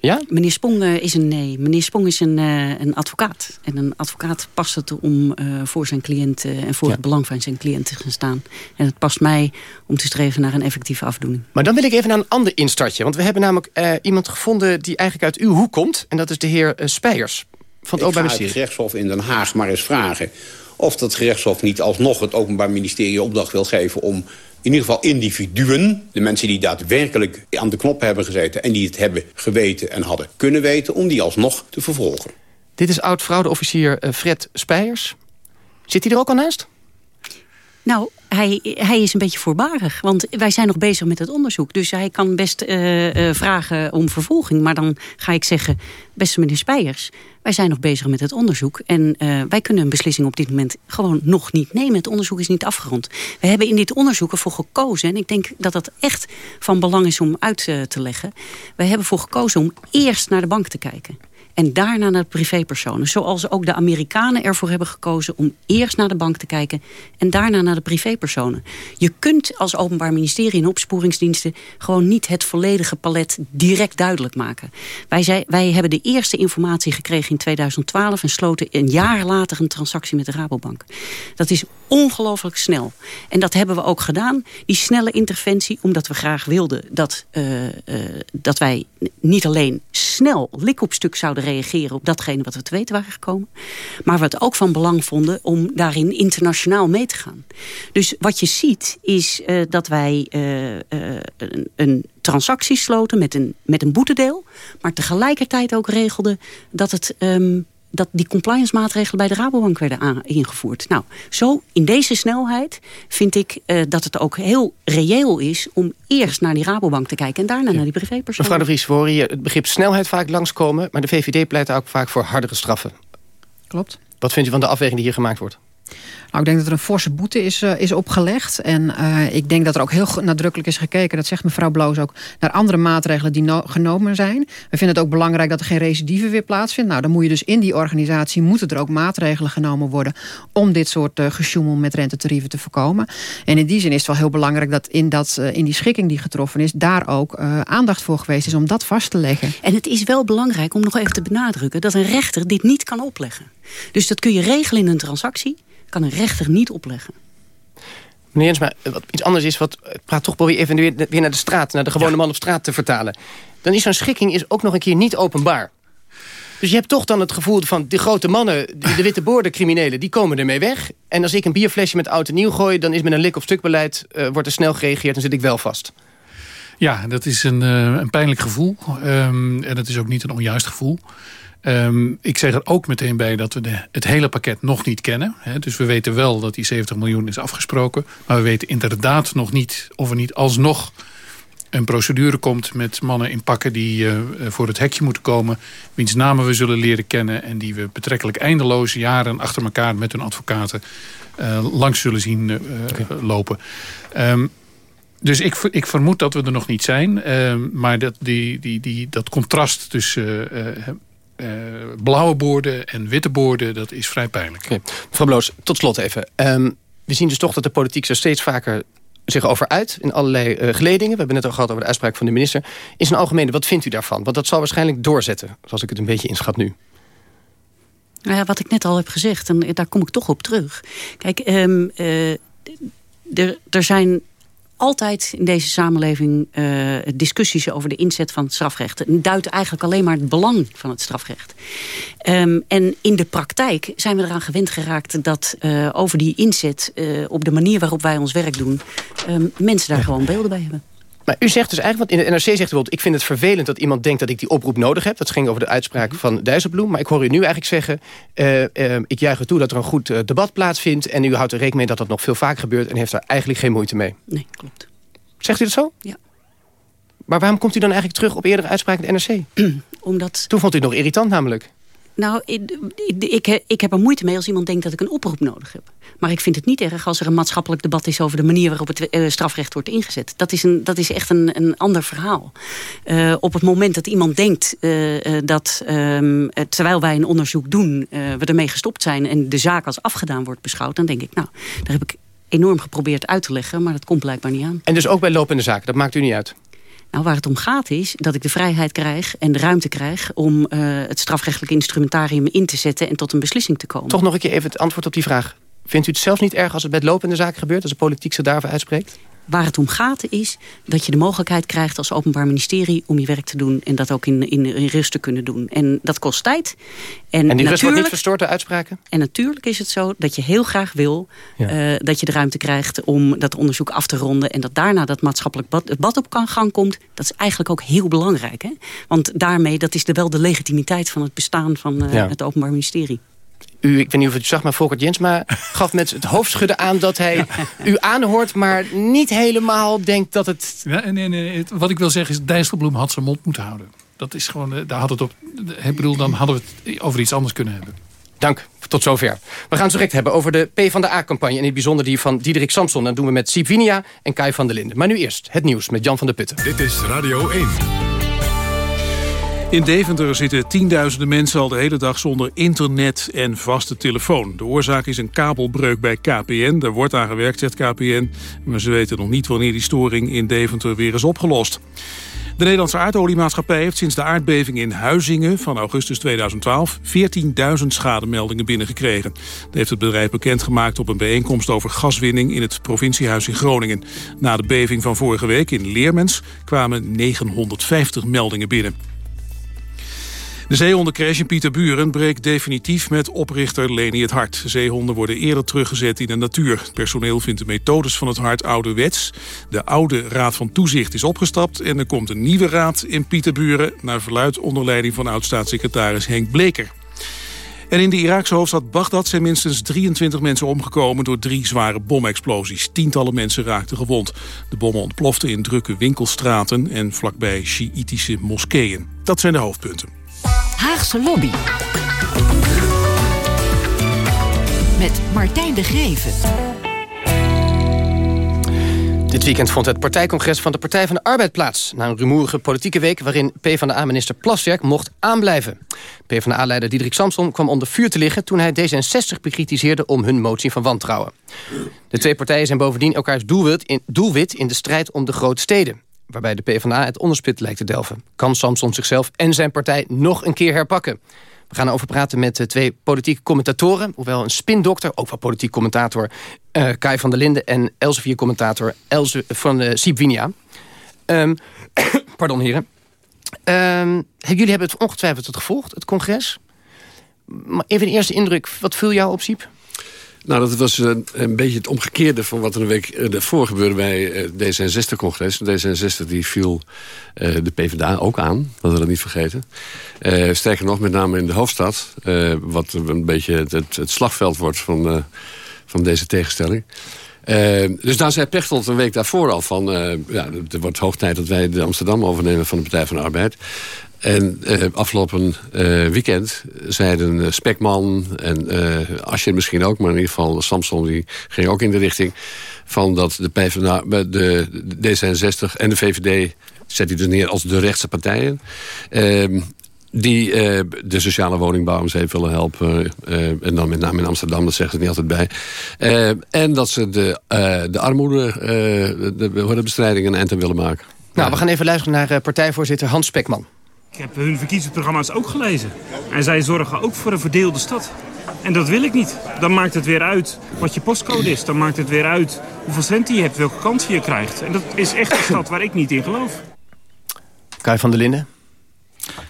Ja? Meneer Spong uh, is een nee. Meneer Spong is een, uh, een advocaat. En een advocaat past het om uh, voor zijn cliënt en voor ja. het belang van zijn cliënt te gaan staan. En het past mij om te streven naar een effectieve afdoening. Maar dan wil ik even naar een ander instartje. Want we hebben namelijk iemand gevonden die eigenlijk uit uw hoek komt. En dat is de heer Spijers van het Openbaar Ministerie. het gerechtshof in Den Haag maar eens vragen of dat gerechtshof niet alsnog het Openbaar Ministerie opdracht wil geven... om in ieder geval individuen, de mensen die daadwerkelijk aan de knop hebben gezeten... en die het hebben geweten en hadden kunnen weten, om die alsnog te vervolgen. Dit is oud-fraudeofficier uh, Fred Spijers. Zit hij er ook al naast? Nou, hij, hij is een beetje voorbarig. Want wij zijn nog bezig met het onderzoek. Dus hij kan best uh, uh, vragen om vervolging. Maar dan ga ik zeggen, beste meneer Spijers... wij zijn nog bezig met het onderzoek. En uh, wij kunnen een beslissing op dit moment gewoon nog niet nemen. Het onderzoek is niet afgerond. We hebben in dit onderzoek ervoor gekozen... en ik denk dat dat echt van belang is om uit te leggen. We hebben ervoor gekozen om eerst naar de bank te kijken. En daarna naar de privépersonen. Zoals ook de Amerikanen ervoor hebben gekozen om eerst naar de bank te kijken. En daarna naar de privépersonen. Je kunt als openbaar ministerie en opsporingsdiensten gewoon niet het volledige palet direct duidelijk maken. Wij, zei, wij hebben de eerste informatie gekregen in 2012 en sloten een jaar later een transactie met de Rabobank. Dat is ongelooflijk snel. En dat hebben we ook gedaan, die snelle interventie, omdat we graag wilden dat, uh, uh, dat wij niet alleen snel lik op stuk zouden reageren op datgene wat we te weten waren gekomen. Maar het ook van belang vonden om daarin internationaal mee te gaan. Dus wat je ziet is uh, dat wij uh, uh, een, transactie sloten met een, met een boetedeel. Maar tegelijkertijd ook regelden dat het... Um, dat die compliance maatregelen bij de Rabobank werden ingevoerd. Nou, zo in deze snelheid vind ik uh, dat het ook heel reëel is... om eerst naar die Rabobank te kijken en daarna ja. naar die privépersoon. Mevrouw de Vries, we horen hier het begrip snelheid vaak langskomen... maar de VVD pleit ook vaak voor hardere straffen. Klopt. Wat vindt u van de afweging die hier gemaakt wordt? Nou, ik denk dat er een forse boete is, uh, is opgelegd. En uh, ik denk dat er ook heel nadrukkelijk is gekeken... dat zegt mevrouw Bloos ook, naar andere maatregelen die no genomen zijn. We vinden het ook belangrijk dat er geen recidive weer plaatsvindt. Nou, dan moet je dus in die organisatie... moeten er ook maatregelen genomen worden... om dit soort uh, gesjoemel met rentetarieven te voorkomen. En in die zin is het wel heel belangrijk... dat in, dat, in die schikking die getroffen is... daar ook aandacht voor geweest is om dat vast te leggen. En het is wel belangrijk om nog even te benadrukken... dat een rechter dit niet kan opleggen. Dus dat kun je regelen in een transactie kan een rechter niet opleggen. Meneer Jens, maar wat iets anders is... Wat, ik praat toch probeer even weer, weer naar de straat... naar de gewone ja. man op straat te vertalen. Dan is zo'n schikking is ook nog een keer niet openbaar. Dus je hebt toch dan het gevoel van de grote mannen... de, de witte boordencriminelen, die komen ermee weg. En als ik een bierflesje met oud en nieuw gooi... dan is met een lik- of stukbeleid uh, wordt er snel gereageerd... en zit ik wel vast. Ja, dat is een, uh, een pijnlijk gevoel. Um, en dat is ook niet een onjuist gevoel. Um, ik zeg er ook meteen bij dat we de, het hele pakket nog niet kennen. Hè. Dus we weten wel dat die 70 miljoen is afgesproken. Maar we weten inderdaad nog niet of er niet alsnog een procedure komt met mannen in pakken... die voor het hekje moeten komen, wiens namen we zullen leren kennen... en die we betrekkelijk eindeloos jaren achter elkaar met hun advocaten... langs zullen zien lopen. Um, dus ik, ik vermoed dat we er nog niet zijn. Uh, maar dat, die, die, die, dat contrast tussen uh, uh, blauwe boorden en witte boorden... dat is vrij pijnlijk. Okay. Mevrouw Bloos, tot slot even. Um, we zien dus toch dat de politiek zo steeds vaker zich over uit in allerlei uh, geledingen. We hebben net al gehad over de uitspraak van de minister. In zijn algemene, wat vindt u daarvan? Want dat zal waarschijnlijk doorzetten, zoals ik het een beetje inschat nu. Nou ja, wat ik net al heb gezegd, en daar kom ik toch op terug. Kijk, um, uh, er zijn altijd in deze samenleving uh, discussies over de inzet van het strafrecht. Het duidt eigenlijk alleen maar het belang van het strafrecht. Um, en in de praktijk zijn we eraan gewend geraakt dat uh, over die inzet... Uh, op de manier waarop wij ons werk doen... Um, mensen daar gewoon beelden bij hebben. Maar u zegt dus eigenlijk, want in de NRC zegt bijvoorbeeld... ik vind het vervelend dat iemand denkt dat ik die oproep nodig heb. Dat ging over de uitspraak van Dijsselbloem. Maar ik hoor u nu eigenlijk zeggen... Uh, uh, ik juich er toe dat er een goed uh, debat plaatsvindt... en u houdt er rekening mee dat dat nog veel vaker gebeurt... en heeft daar eigenlijk geen moeite mee. Nee, klopt. Zegt u dat zo? Ja. Maar waarom komt u dan eigenlijk terug op eerdere uitspraken in de NRC? Omdat... Toen vond u het nog irritant namelijk. Nou, ik, ik, ik, heb er moeite mee als iemand denkt dat ik een oproep nodig heb. Maar ik vind het niet erg als er een maatschappelijk debat is... over de manier waarop het uh, strafrecht wordt ingezet. Dat is, een, dat is echt een, een ander verhaal. Uh, op het moment dat iemand denkt uh, dat... Um, terwijl wij een onderzoek doen, we ermee gestopt zijn... en de zaak als afgedaan wordt beschouwd... dan denk ik, nou, daar heb ik enorm geprobeerd uit te leggen... maar dat komt blijkbaar niet aan. En dus ook bij lopende zaken, dat maakt u niet uit? Nou, waar het om gaat is dat ik de vrijheid krijg en de ruimte krijg... om uh, het strafrechtelijk instrumentarium in te zetten en tot een beslissing te komen. Toch nog een keer even het antwoord op die vraag. Vindt u het zelf niet erg als het bij lopende zaken gebeurt... als de politiek zich daarvoor uitspreekt? Waar het om gaat is dat je de mogelijkheid krijgt als openbaar ministerie om je werk te doen en dat ook in, in, in rust te kunnen doen. En dat kost tijd. En, en die rust wordt niet verstoord door uitspraken? En natuurlijk is het zo dat je heel graag wil ja. uh, dat je de ruimte krijgt om dat onderzoek af te ronden en dat daarna dat maatschappelijk debat op gang komt. Dat is eigenlijk ook heel belangrijk. Hè? Want daarmee, dat is de, wel de legitimiteit van het bestaan van uh, ja. het openbaar ministerie u, ik weet niet of het u zag, maar Volkert Jensma gaf met het hoofdschudden aan dat hij u aanhoort, maar niet helemaal denkt dat het... Ja, nee, nee, het, wat ik wil zeggen is, Dijsselbloem had zijn mond moeten houden. Dat is gewoon, eh, daar had het op, ik bedoel, dan hadden we het over iets anders kunnen hebben. Dank, tot zover. We gaan het direct hebben over de PvdA-campagne... en in het bijzonder die van Diederik Samson. Dat doen we met Siep Winia en Kai van der Linden. Maar nu eerst het nieuws met Jan van der Putten. Dit is Radio 1. In Deventer zitten tienduizenden mensen al de hele dag zonder internet en vaste telefoon. De oorzaak is een kabelbreuk bij KPN. Daar wordt aan gewerkt, zegt KPN. Maar ze weten nog niet wanneer die storing in Deventer weer is opgelost. De Nederlandse aardoliemaatschappij heeft sinds de aardbeving in Huizingen van augustus 2012 14.000 schademeldingen binnengekregen. Dat heeft het bedrijf bekendgemaakt op een bijeenkomst over gaswinning in het provinciehuis in Groningen. Na de beving van vorige week in Leermens kwamen 950 meldingen binnen. De zeehondencrash in Pieterburen breekt definitief met oprichter Leni het Hart. Zeehonden worden eerder teruggezet in de natuur. Het personeel vindt de methodes van het hart ouderwets. De oude raad van toezicht is opgestapt... en er komt een nieuwe raad in Pieterburen... naar verluid onder leiding van oud-staatssecretaris Henk Bleker. En in de Iraakse hoofdstad Bagdad zijn minstens 23 mensen omgekomen door drie zware bomexplosies. Tientallen mensen raakten gewond. De bommen ontploften in drukke winkelstraten en vlakbij Sjiitische moskeeën. Dat zijn de hoofdpunten. Haagse Lobby. Met Martijn de Greven. Dit weekend vond het partijcongres van de Partij van de Arbeid plaats. Na een rumoerige politieke week waarin PvdA-minister Plaswerk mocht aanblijven. PvdA-leider Diederik Samson kwam onder vuur te liggen... toen hij D66 bekritiseerde om hun motie van wantrouwen. De twee partijen zijn bovendien elkaars doelwit in, doelwit in de strijd om de grote steden waarbij de PvdA het onderspit lijkt te delven. Kan Samson zichzelf en zijn partij nog een keer herpakken? We gaan erover praten met uh, twee politieke commentatoren. Hoewel een spindokter, ook wel politiek commentator... Uh, Kai van der Linden en Elsevier-commentator Else van uh, Siep Winia. Um, pardon, heren. Um, jullie hebben het ongetwijfeld het gevolgd, het congres. Maar even de eerste indruk. Wat viel jou op, Siep? Nou, dat was een, een, beetje het omgekeerde van wat er een week eh, gebeurde bij eh, D66-congres. D66 die viel de PvdA ook aan, dat we dat niet vergeten. Sterker nog, met name in de hoofdstad, wat een beetje het, het, het, slagveld wordt van, van deze tegenstelling. Dus daar zei Pechtold een week daarvoor al van... ja, het wordt hoog tijd dat wij de Amsterdam overnemen van de Partij van de Arbeid. En afgelopen weekend zeiden Spekman en Asje misschien ook... maar in ieder geval Samson die ging ook in de richting... van dat de, PvdA, de D66 en de VVD zet hij dus neer als de rechtse partijen. Uh, die uh, de sociale woningbouwers even willen helpen. Uh, en dan met name in Amsterdam, dat zeggen ze niet altijd bij. Uh, en dat ze de, de armoede, de, de bestrijding een eind aan willen maken. Nou, we gaan even luisteren naar partijvoorzitter Hans Spekman. Ik heb hun verkiezingsprogramma's ook gelezen. En zij zorgen ook voor een verdeelde stad. En dat wil ik niet. Dan maakt het weer uit wat je postcode is. Dan maakt het weer uit hoeveel cent je hebt, welke kans je krijgt. En dat is echt een stad waar ik niet in geloof. Kai van der Linden?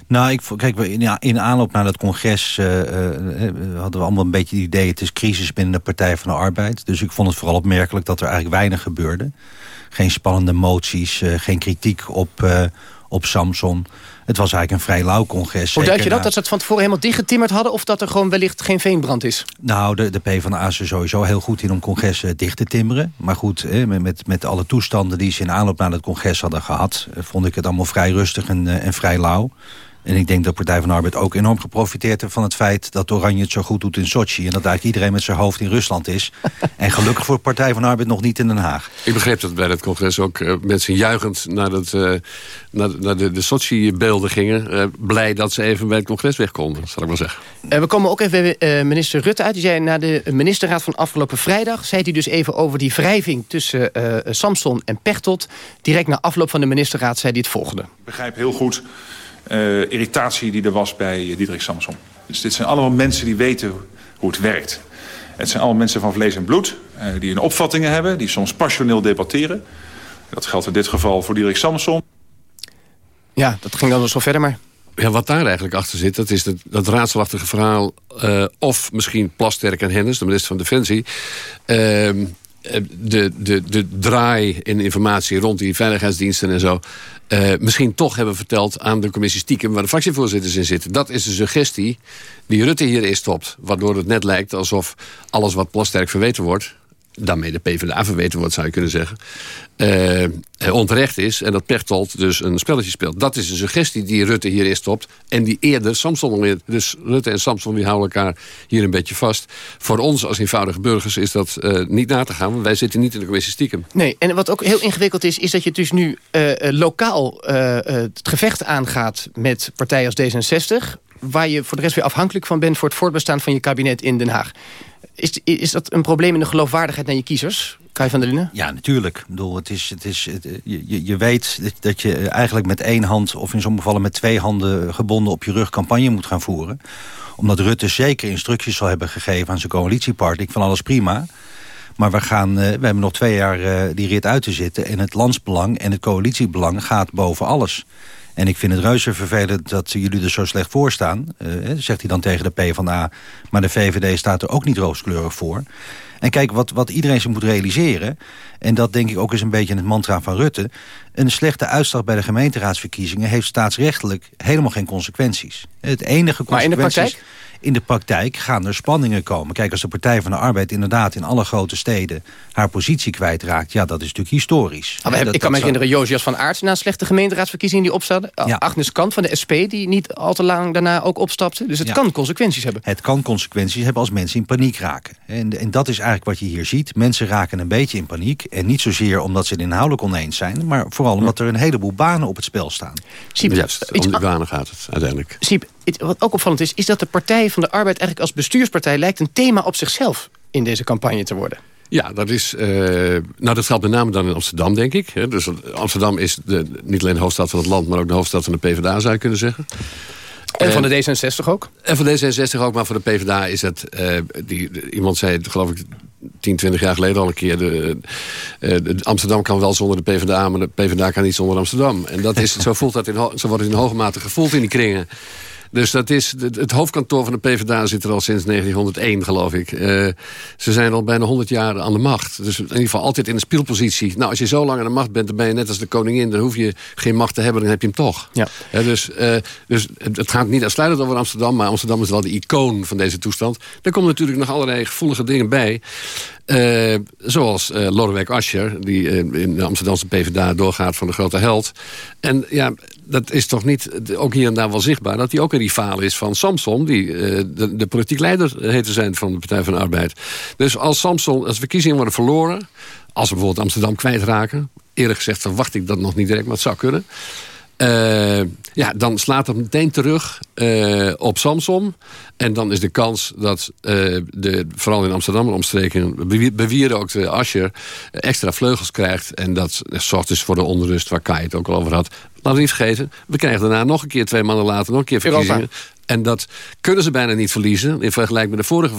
Nou, ik, kijk, in, in aanloop naar dat congres uh, uh, hadden we allemaal een beetje het idee... het is crisis binnen de Partij van de Arbeid. Dus ik vond het vooral opmerkelijk dat er eigenlijk weinig gebeurde. Geen spannende moties, geen kritiek op, op Samson. Het was eigenlijk een vrij lauw congres. Hoe duid je dat? Dat ze het van tevoren helemaal dichtgetimmerd hadden... of dat er gewoon wellicht geen veenbrand is? Nou, de, de PvdA is er sowieso heel goed in om congressen dicht te timmeren. Maar goed, met, met alle toestanden die ze in aanloop naar het congres hadden gehad... vond ik het allemaal vrij rustig en, en vrij lauw. En ik denk dat Partij van de Arbeid ook enorm geprofiteerd heeft van het feit dat Oranje het zo goed doet in Sochi. En dat eigenlijk iedereen met zijn hoofd in Rusland is. en gelukkig voor Partij van de Arbeid nog niet in Den Haag. Ik begreep dat bij het congres ook uh, mensen juichend naar, het, uh, naar, naar, de, de Sochi-beelden gingen. Uh, blij dat ze even bij het congres weg konden, zal ik maar zeggen. we komen ook even bij minister Rutte uit. Die zei na de ministerraad van afgelopen vrijdag... zei hij dus even over die wrijving tussen Samson en Pechtold. Direct na afloop van de ministerraad zei hij het volgende. Ik begrijp heel goed uh, irritatie die er was bij Diederik Samson. Dus dit zijn allemaal mensen die weten hoe het werkt. Het zijn allemaal mensen van vlees en bloed, uh, die hun opvattingen hebben, die soms passioneel debatteren. Dat geldt in dit geval voor Diederik Samson. Ja, dat ging dan wel zo verder, maar... Ja, wat daar eigenlijk achter zit, dat is dat, dat raadselachtige verhaal... Uh, of misschien Plasterk en Hennis, de minister van Defensie... Uh, de, de, de draai in informatie rond die veiligheidsdiensten en zo... Uh, misschien toch hebben verteld aan de commissie stiekem... waar de fractievoorzitters in zitten. Dat is de suggestie die Rutte hier is stopt. Waardoor het net lijkt alsof alles wat Plasterk verweten wordt daarmee de PvdA verweten wordt, zou je kunnen zeggen... Uh, onterecht is en dat Pechtold dus een spelletje speelt. Dat is een suggestie die Rutte hierin stopt. En die eerder, Samson, dus Rutte en Samson die houden elkaar hier een beetje vast. Voor ons als eenvoudige burgers is dat uh, niet na te gaan. Want wij zitten niet in de commissie stiekem. Nee, en wat ook heel ingewikkeld is... is dat je dus nu uh, lokaal het gevecht aangaat met partijen als D66... waar je voor de rest weer afhankelijk van bent... voor het voortbestaan van je kabinet in Den Haag. Is, is dat een probleem in de geloofwaardigheid naar je kiezers? Kai van der Linden? Ja, natuurlijk. Ik bedoel, het is, het is, je, je weet dat je eigenlijk met één hand... of in sommige gevallen met twee handen gebonden op je rug campagne moet gaan voeren. Omdat Rutte zeker instructies zal hebben gegeven aan zijn coalitiepartner. Ik van alles prima. Maar we, gaan, uh, we hebben nog twee jaar uh, die rit uit te zitten. En het landsbelang en het coalitiebelang gaat boven alles. En ik vind het reuze vervelend dat jullie er zo slecht voor staan. Uh, zegt hij dan tegen de PvdA. Maar de VVD staat er ook niet rooskleurig voor. En kijk, wat, wat iedereen zich moet realiseren... en dat denk ik ook is een beetje het mantra van Rutte... een slechte uitslag bij de gemeenteraadsverkiezingen... heeft staatsrechtelijk helemaal geen consequenties. Het enige consequenties... Maar in de praktijk? In de praktijk gaan er spanningen komen. Kijk, als de Partij van de Arbeid inderdaad in alle grote steden... haar positie kwijtraakt, ja, dat is natuurlijk historisch. Ah, dat, ik kan me herinneren, Josias van Aert... na slechte gemeenteraadsverkiezingen die opstaan. Ja. Agnes Kant van de SP, die niet al te lang daarna ook opstapte. Dus het kan consequenties hebben. Het kan consequenties hebben als mensen in paniek raken. En, en dat is eigenlijk wat je hier ziet. Mensen raken een beetje in paniek. En niet zozeer omdat ze het inhoudelijk oneens zijn... maar vooral omdat er een heleboel banen op het spel staan. Siep, Juist, om die banen gaat het uiteindelijk. Siep, wat ook opvallend is... is dat de Partij van de Arbeid eigenlijk als bestuurspartij... lijkt een thema op zichzelf in deze campagne te worden. Ja, dat is. Uh, nou, dat geldt met name dan in Amsterdam, denk ik. Dus Amsterdam is de, niet alleen de hoofdstad van het land, maar ook de hoofdstad van de PvdA, zou je kunnen zeggen. En van de D66 ook? En van de D66 ook, maar voor de PvdA is het... Uh, die, iemand zei, geloof ik, 10, 20 jaar geleden al een keer... De, uh, de, Amsterdam kan wel zonder de PvdA, maar de PvdA kan niet zonder Amsterdam. En dat is, zo, voelt dat in, zo wordt het in hoge mate gevoeld in die kringen. Dus dat is, het hoofdkantoor van de PvdA zit er al sinds 1901, geloof ik. Uh, ze zijn al bijna 100 jaar aan de macht. Dus in ieder geval altijd in een spielpositie. Nou, als je zo lang aan de macht bent, dan ben je net als de koningin. Dan hoef je geen macht te hebben, dan heb je hem toch. Ja. dus, uh, dus het gaat niet uitsluitend over Amsterdam... maar Amsterdam is wel de icoon van deze toestand. Er komen natuurlijk nog allerlei gevoelige dingen bij. Uh, zoals uh, Lodewijk Asscher, die uh, in de Amsterdamse PvdA doorgaat van de grote held. En ja, dat is toch niet, ook hier en daar wel zichtbaar... dat hij ook een rivaal is van Samson... die de, de, politiek leider heet te zijn van de Partij van de Arbeid. Dus als Samson, als verkiezingen worden verloren... als we bijvoorbeeld Amsterdam kwijtraken... eerlijk gezegd verwacht ik dat nog niet direct, maar het zou kunnen... Uh, ja, dan slaat het meteen terug uh, op Samson. En dan is de kans dat uh, de, vooral in Amsterdam en omstreken... bewieren ook de Ascher extra vleugels krijgt. En dat zorgt dus voor de onrust waar Kai het ook al over had. Laten we niet vergeten, we krijgen daarna nog een keer... twee maanden later nog een keer verkiezingen. Europa. En dat kunnen ze bijna niet verliezen... in vergelijking met de vorige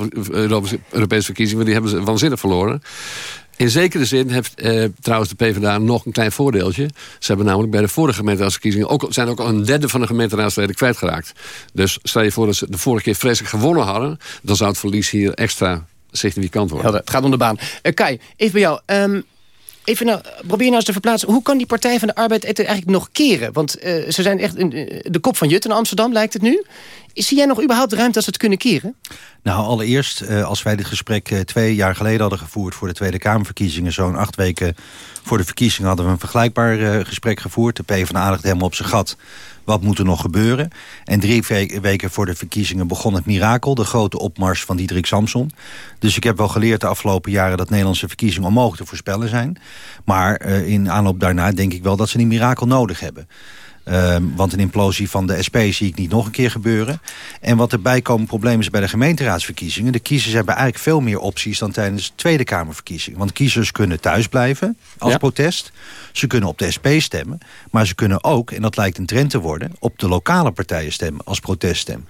Europese verkiezingen... die hebben ze waanzinnig verloren. In zekere zin heeft eh, trouwens de PvdA nog een klein voordeeltje. Ze hebben namelijk bij de vorige gemeenteraadsverkiezingen... Ook, zijn ook al een derde van de gemeenteraadsleden kwijtgeraakt. Dus stel je voor dat ze de vorige keer vreselijk gewonnen hadden... dan zou het verlies hier extra significant worden. het gaat om de baan. Uh, Kai, even bij jou. Um, even nou, probeer nou eens te verplaatsen. Hoe kan die Partij van de Arbeid het eigenlijk nog keren? Want uh, ze zijn echt in de kop van Jut in Amsterdam, lijkt het nu. Zie jij nog überhaupt ruimte dat ze het kunnen keren? Nou, allereerst, uh, als wij dit gesprek twee jaar geleden hadden gevoerd... voor de Tweede Kamerverkiezingen, zo'n acht weken voor de verkiezingen... hadden we een vergelijkbaar gesprek gevoerd. De PvdA ligt helemaal op zijn gat. Wat moet er nog gebeuren? En drie weken voor de verkiezingen begon het mirakel... de grote opmars van Diederik Samson. Dus ik heb wel geleerd de afgelopen jaren... dat Nederlandse verkiezingen onmogelijk te voorspellen zijn. Maar in aanloop daarna denk ik wel dat ze die mirakel nodig hebben. Uh, want een implosie van de SP zie ik niet nog een keer gebeuren. En wat erbij komen problemen is bij de gemeenteraadsverkiezingen. De kiezers hebben eigenlijk veel meer opties dan tijdens de Tweede Kamerverkiezingen. Want kiezers kunnen thuis blijven als ja. protest. Ze kunnen op de SP stemmen. Maar ze kunnen ook, en dat lijkt een trend te worden... op de lokale partijen stemmen als proteststem.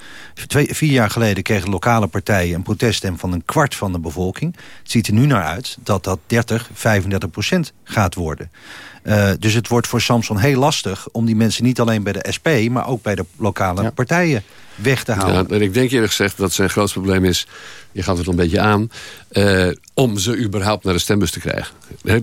Twee, vier jaar geleden kregen lokale partijen een proteststem van een kwart van de bevolking. Het ziet er nu naar uit dat dat 30, 35 procent gaat worden. Uh, dus het wordt voor Samson heel lastig om die mensen niet alleen bij de SP... maar ook bij de lokale ja. partijen weg te halen. En ik denk eerlijk gezegd dat zijn grootste probleem is... je gaat het een beetje aan... Uh, om ze überhaupt naar de stembus te krijgen.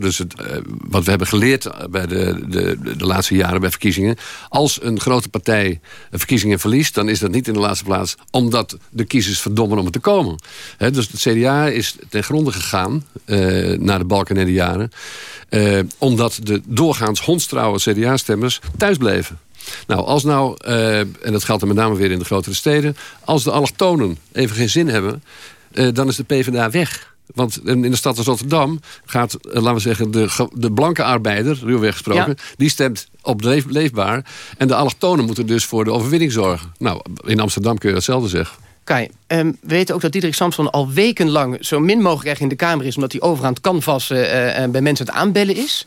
Dus het, uh, wat we hebben geleerd bij de, de, de laatste jaren bij verkiezingen... als een grote partij verkiezingen verliest... dan is dat niet in de laatste plaats omdat de kiezers verdommen om het te komen. Dus het CDA is ten gronde gegaan naar de balken in de jaren... Omdat de doorgaans hondstrouwe CDA-stemmers thuis bleven. Nou, als nou, uh, en dat geldt er met name weer in de grotere steden... als de allochtonen even geen zin hebben, uh, dan is de PvdA weg. Want in de stad als Rotterdam gaat, uh, laten we zeggen... de, de blanke arbeider, ruwweg gesproken... Ja. die stemt op leef, leefbaar. En de allochtonen moeten dus voor de overwinning zorgen. Nou, in Amsterdam kun je hetzelfde zeggen. Kai, um, we weten ook dat Diederik Samson al wekenlang... zo min mogelijk echt in de Kamer is... omdat hij over aan het canvas uh, uh, bij mensen het aanbellen is.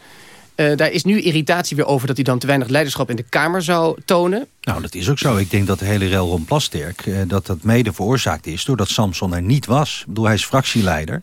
Uh, daar is nu irritatie weer over dat hij dan te weinig leiderschap in de Kamer zou tonen. Nou, dat is ook zo. Ik denk dat de hele rel rond Plasterk... Uh, dat dat mede veroorzaakt is doordat Samson er niet was. Ik bedoel, hij is fractieleider.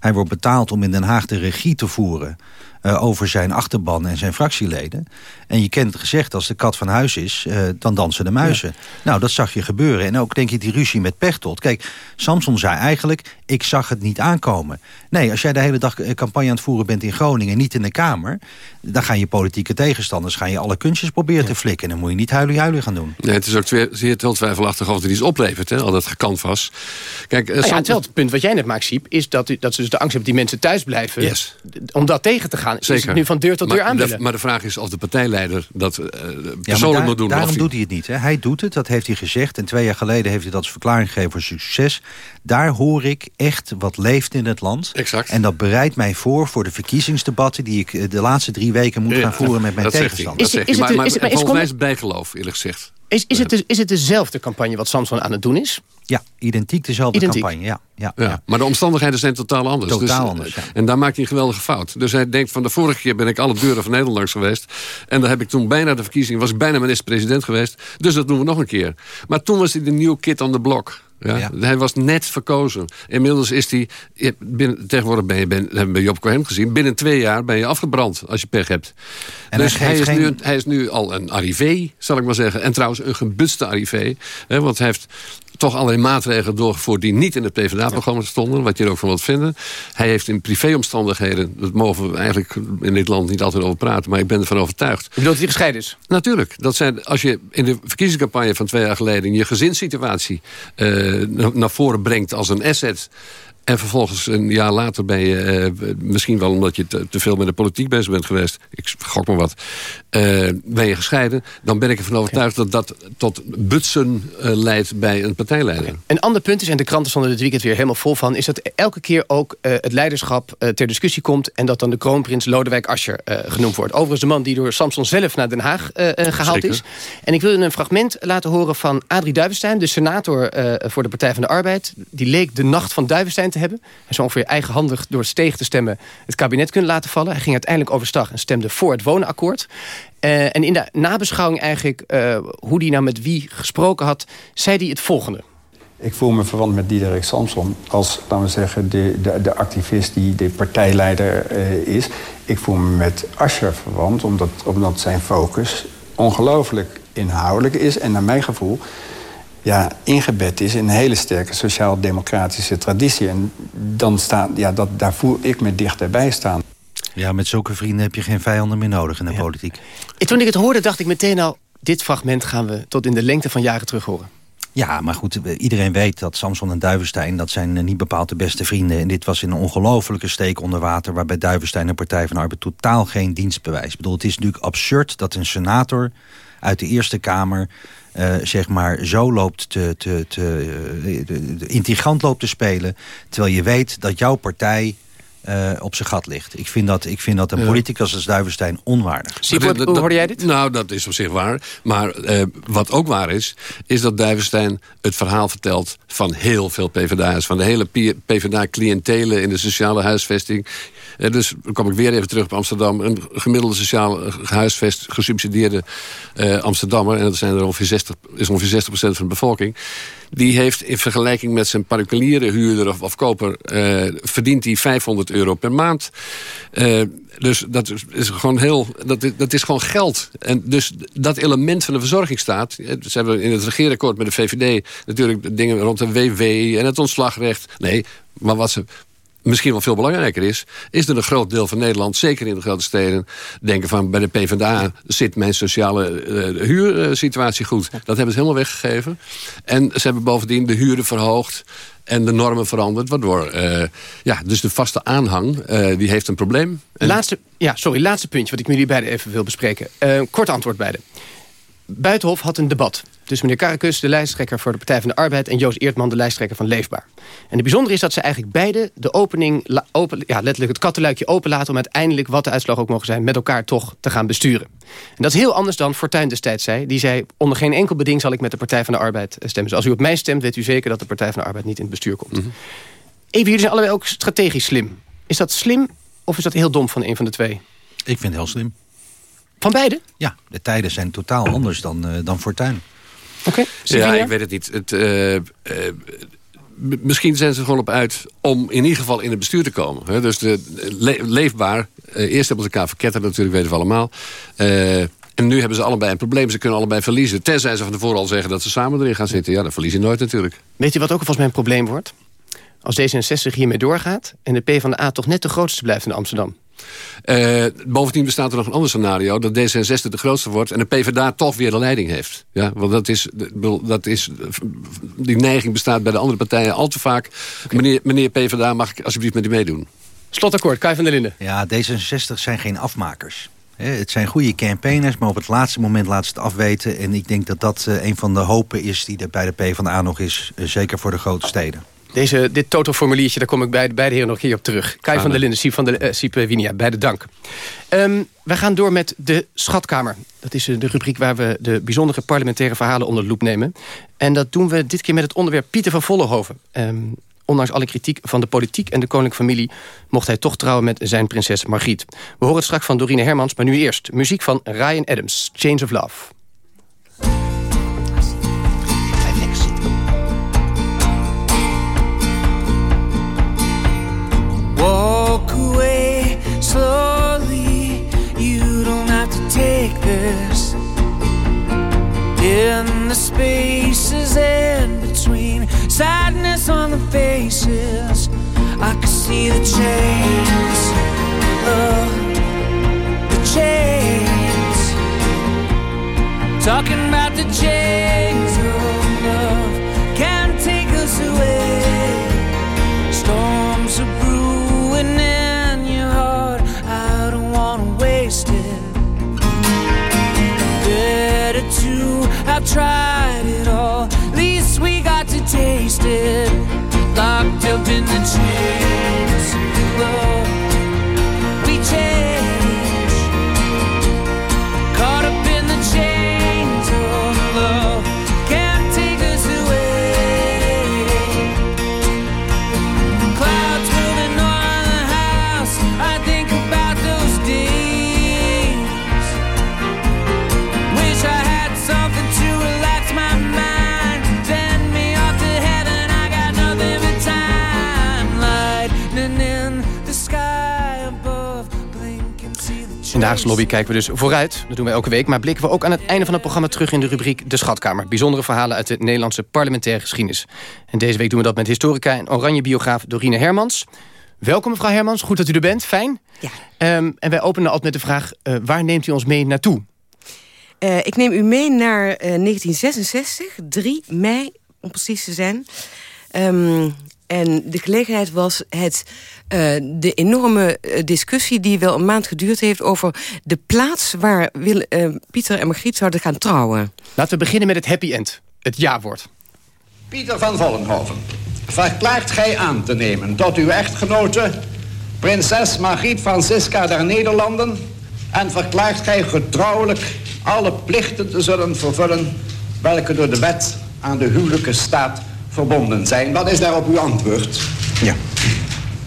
Hij wordt betaald om in Den Haag de regie te voeren... Uh, over zijn achterban en zijn fractieleden. En je kent het gezegd, als de kat van huis is, uh, dan dansen de muizen. Ja. Nou, dat zag je gebeuren. En ook denk je die ruzie met Pechtold. Kijk, Samson zei eigenlijk, ik zag het niet aankomen. Nee, als jij de hele dag campagne aan het voeren bent in Groningen... niet in de Kamer, dan gaan je politieke tegenstanders... gaan je alle kunstjes proberen ja. te flikken. En dan moet je niet huilen-huilen gaan doen. Nee, het is ook twee, zeer heel twijfelachtig of er iets oplevert, hè, al dat gekant was. Kijk, uh, nou ja, het, het punt wat jij net maakt, Siep... is dat, dat ze dus de angst hebben die mensen thuis blijven... Yes. om dat tegen te gaan. Zeker. Is het nu van deur tot deur aanbellen. De, maar de vraag is of de partijleider dat uh, persoonlijk ja, daar, moet doen. Daarom hij... doet hij het niet. Hè. Hij doet het, dat heeft hij gezegd. En twee jaar geleden heeft hij dat als verklaring gegeven voor succes. Daar hoor ik echt wat leeft in het land. Exact. En dat bereidt mij voor voor de verkiezingsdebatten... die ik de laatste drie weken moet gaan voeren met mijn tegenstanders. Is, is, is, maar, maar, is, maar, volgens mij is het bijgeloof, eerlijk gezegd. Is, is, het, de, is het dezelfde campagne wat Samson aan het doen is? Ja, identiek dezelfde identiek. campagne. Ja, ja, ja, ja, Maar de omstandigheden zijn totaal anders. Totaal dus, anders, ja. En daar maakt hij een geweldige fout. Dus hij denkt van de vorige keer ben ik alle deuren van Nederland langs geweest. En dan heb ik toen bijna de verkiezing, was ik bijna minister-president geweest. Dus dat doen we nog een keer. Maar toen was hij de nieuwe kid on the block. Ja, ja. Hij was net verkozen. Inmiddels is hij... Binnen, tegenwoordig ben je, ben, hebben we Job Cohen gezien... binnen twee jaar ben je afgebrand als je pech hebt. En dus hij, hij, is geen... nu, hij is nu al een arrivé, zal ik maar zeggen. En trouwens een gebutste arrivé. Hè, want hij heeft toch allerlei maatregelen doorgevoerd... die niet in het PvdA-programma stonden, wat je er ook van wilt vinden. Hij heeft in privéomstandigheden... dat mogen we eigenlijk in dit land niet altijd over praten... maar ik ben ervan overtuigd. Bedoelt dat hij gescheiden is? Natuurlijk. Dat zijn, als je in de verkiezingscampagne van twee jaar geleden... je gezinssituatie uh, naar voren brengt als een asset En vervolgens een jaar later ben je, eh, misschien wel omdat je te, te, veel met de politiek bezig bent geweest... ik gok maar wat, uh, ben je gescheiden... dan ben ik ervan overtuigd dat dat tot butsen uh, leidt bij een partijleider. Okay. Een ander punt is, en de kranten stonden dit weekend weer helemaal vol van... is dat elke keer ook het leiderschap ter discussie komt... en dat dan de kroonprins Lodewijk Asscher genoemd wordt. Overigens de man die door Samson zelf naar Den Haag gehaald Zeker. is. En ik wil een fragment laten horen van Adrie Duivenstein... de senator voor de Partij van de Arbeid. Die leek de nacht van Duivenstein te hebben. Hij zou ongeveer eigenhandig door steeg te stemmen... het kabinet kunnen laten vallen. Hij ging uiteindelijk overstag en stemde voor het wonenakkoord. Uh, en in de nabeschouwing eigenlijk, uh, hoe hij nou met wie gesproken had... zei hij het volgende. Ik voel me verwant met Diederik Samson als, laten we zeggen, de, de, de activist die de partijleider uh, is. Ik voel me met Asscher verwant, omdat, omdat zijn focus ongelooflijk inhoudelijk is. En naar mijn gevoel ja, ingebed is in een hele sterke sociaal-democratische traditie. En dan staan, ja, dat, daar voel ik me dichterbij staan. Ja, met zulke vrienden heb je geen vijanden meer nodig in de ja. politiek. En toen ik het hoorde, dacht ik meteen al... dit fragment gaan we tot in de lengte van jaren terug horen. Ja, maar goed, iedereen weet dat Samson en Duivenstein... dat zijn niet bepaald de beste vrienden. En dit was in een ongelofelijke steek onder water... waarbij Duivenstein en Partij van de Arbeid totaal geen dienstbewijs. Ik bedoel, het is natuurlijk absurd dat een senator uit de Eerste Kamer... Uh, zeg maar zo loopt te, te, te de, de intrigant loopt te spelen... terwijl je weet dat jouw partij uh, op zijn gat ligt. Ik vind dat, ik vind dat een ja. politicus als Duivenstein onwaardig. Hoe hoorde jij dit? Nou, dat is op zich waar. Maar uh, wat ook waar is, is dat Duivenstein het verhaal vertelt... van heel veel PvdA's, van de hele PvdA-cliëntelen in de sociale huisvesting... Uh, dus dan kom ik weer even terug op Amsterdam. Een gemiddelde sociaal gehuisvest, gesubsidieerde uh, Amsterdammer... en dat zijn er ongeveer 60, is ongeveer 60% van de bevolking... die heeft in vergelijking met zijn particuliere huurder of, koper... Uh, verdient hij 500 euro per maand. dus dat is gewoon heel, dat dat is gewoon geld. En dus dat element van de verzorgingsstaat... ze hebben in het regeerakkoord met de VVD... natuurlijk dingen rond de WW en het ontslagrecht. Nee, maar wat ze misschien wel veel belangrijker is... is dat een groot deel van Nederland, zeker in de grote steden... denken van bij de PvdA zit mijn sociale uh, huursituatie goed. Dat hebben ze helemaal weggegeven. En ze hebben bovendien de huren verhoogd en de normen veranderd. Waardoor, uh, ja, dus de vaste aanhang, uh, die heeft een probleem. Laatste, ja, sorry, laatste puntje wat ik met jullie beiden even wil bespreken. Kort antwoord beiden. Buitenhof had een debat tussen meneer Karakus, de lijsttrekker voor de Partij van de Arbeid... en Joost Eertman, de lijsttrekker van Leefbaar. En het bijzondere is dat ze eigenlijk beide de opening... Open, ja, letterlijk het kattenluikje openlaten... om uiteindelijk, wat de uitslag ook mogen zijn... met elkaar toch te gaan besturen. En dat is heel anders dan Fortuyn destijds zei. Die zei, onder geen enkel beding zal ik met de Partij van de Arbeid stemmen. Dus als u op mij stemt, weet u zeker dat de Partij van de Arbeid niet in het bestuur komt. Mm -hmm. Even, jullie zijn allebei ook strategisch slim. Is dat slim of is dat heel dom van een van de twee? Ik vind het heel slim. Van beide? Ja, de tijden zijn totaal anders dan, uh, dan Fortuyn. Oké. Okay. Ja, ik weet het niet. Het, uh, uh, misschien zijn ze er gewoon op uit om in ieder geval in het bestuur te komen. Hè? Dus de, le leefbaar. Uh, eerst hebben ze elkaar verketterd, natuurlijk weten we allemaal. en nu hebben ze allebei een probleem. Ze kunnen allebei verliezen. Tenzij ze van tevoren al zeggen dat ze samen erin gaan zitten. Ja, dan verliezen nooit natuurlijk. Weet je wat ook volgens mij een probleem wordt? Als D66 hiermee doorgaat en de PvdA toch net de grootste blijft in Amsterdam. Uh, bovendien bestaat er nog een ander scenario... dat D66 de grootste wordt en de PvdA toch weer de leiding heeft. Ja, want dat is, dat is, die neiging bestaat bij de andere partijen al te vaak. Okay. Meneer, meneer PvdA, mag ik alsjeblieft met u meedoen? Slotakkoord, Kai van der Linden. Ja, D66 zijn geen afmakers. Het zijn goede campaigners, maar op het laatste moment laten ze het afweten. En ik denk dat dat een van de hopen is die er bij de PvdA nog is. Zeker voor de grote steden. Deze, dit totalformuliertje, daar kom ik bij beide heren nog hier op terug. Kai van der Linden, Siep, van de, uh, Siep Winia, beide dank. Um, wij gaan door met de Schatkamer. Dat is de rubriek waar we de bijzondere parlementaire verhalen onder de loep nemen. En dat doen we dit keer met het onderwerp Pieter van Vollenhoven. Um, ondanks alle kritiek van de politiek en de koninklijke familie... mocht hij toch trouwen met zijn prinses Margriet. We horen het straks van Dorine Hermans, maar nu eerst. Muziek van Ryan Adams, Change of Love. In the spaces in between, sadness on the faces. I can see the chains. The chains. Talking about the chains tried it all. Least we got to taste it. Locked up in the chains. Love. De Haagse lobby kijken we dus vooruit. Dat doen we elke week. Maar blikken we ook aan het einde van het programma terug in de rubriek De Schatkamer. Bijzondere verhalen uit de Nederlandse parlementaire geschiedenis. En deze week doen we dat met historica en oranje biograaf Dorine Hermans. Welkom mevrouw Hermans, goed dat u er bent, fijn. Ja. Ehm, en wij openen altijd met de vraag, eh, waar neemt u ons mee naartoe? Eh, ik neem u mee naar eh, 1966, 3 mei om precies te zijn. Ehm, en de gelegenheid was het, eh, de enorme eh, discussie die wel een maand geduurd heeft... over de plaats waar Wil, eh, Pieter en Margriet zouden gaan trouwen. Laten we beginnen met het happy end, het ja-woord. Pieter van Vollenhoven, verklaart gij aan te nemen dat uw echtgenote, prinses Margriet Francisca der Nederlanden, en verklaart gij getrouwelijk alle plichten te zullen vervullen welke door de wet aan de huwelijke staat verbonden zijn. Wat is daarop uw antwoord? Ja.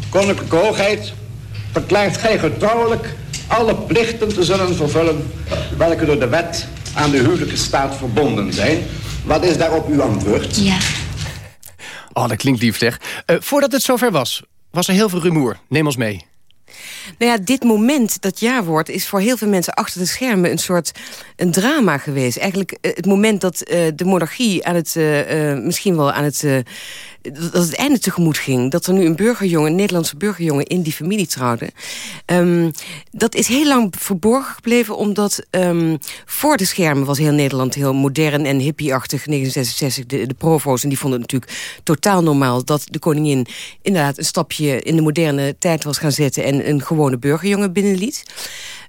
Koninklijke Hoogheid, verklaart gij getrouwelijk alle plichten te zullen vervullen welke door de wet aan de huwelijke staat verbonden zijn. Wat is daarop uw antwoord? Ja. Oh, dat klinkt lief zeg. Eh, voordat het zover was, was er heel veel rumoer. Neem ons mee. Nou ja, dit moment, dat jaarwoord, is voor heel veel mensen achter de schermen een soort een drama geweest. Eigenlijk eh, het moment dat eh, de monarchie aan het, eh, misschien wel aan het, dat het einde tegemoet ging. Dat er nu een burgerjongen, een Nederlandse burgerjongen in die familie trouwde. Ehm, dat is heel lang verborgen gebleven, omdat ehm, voor de schermen was heel Nederland heel modern en hippieachtig. 1966, de, de provo's, en die vonden het natuurlijk totaal normaal dat de koningin inderdaad een stapje in de moderne tijd was gaan zetten en een gewone burgerjongen binnenliet.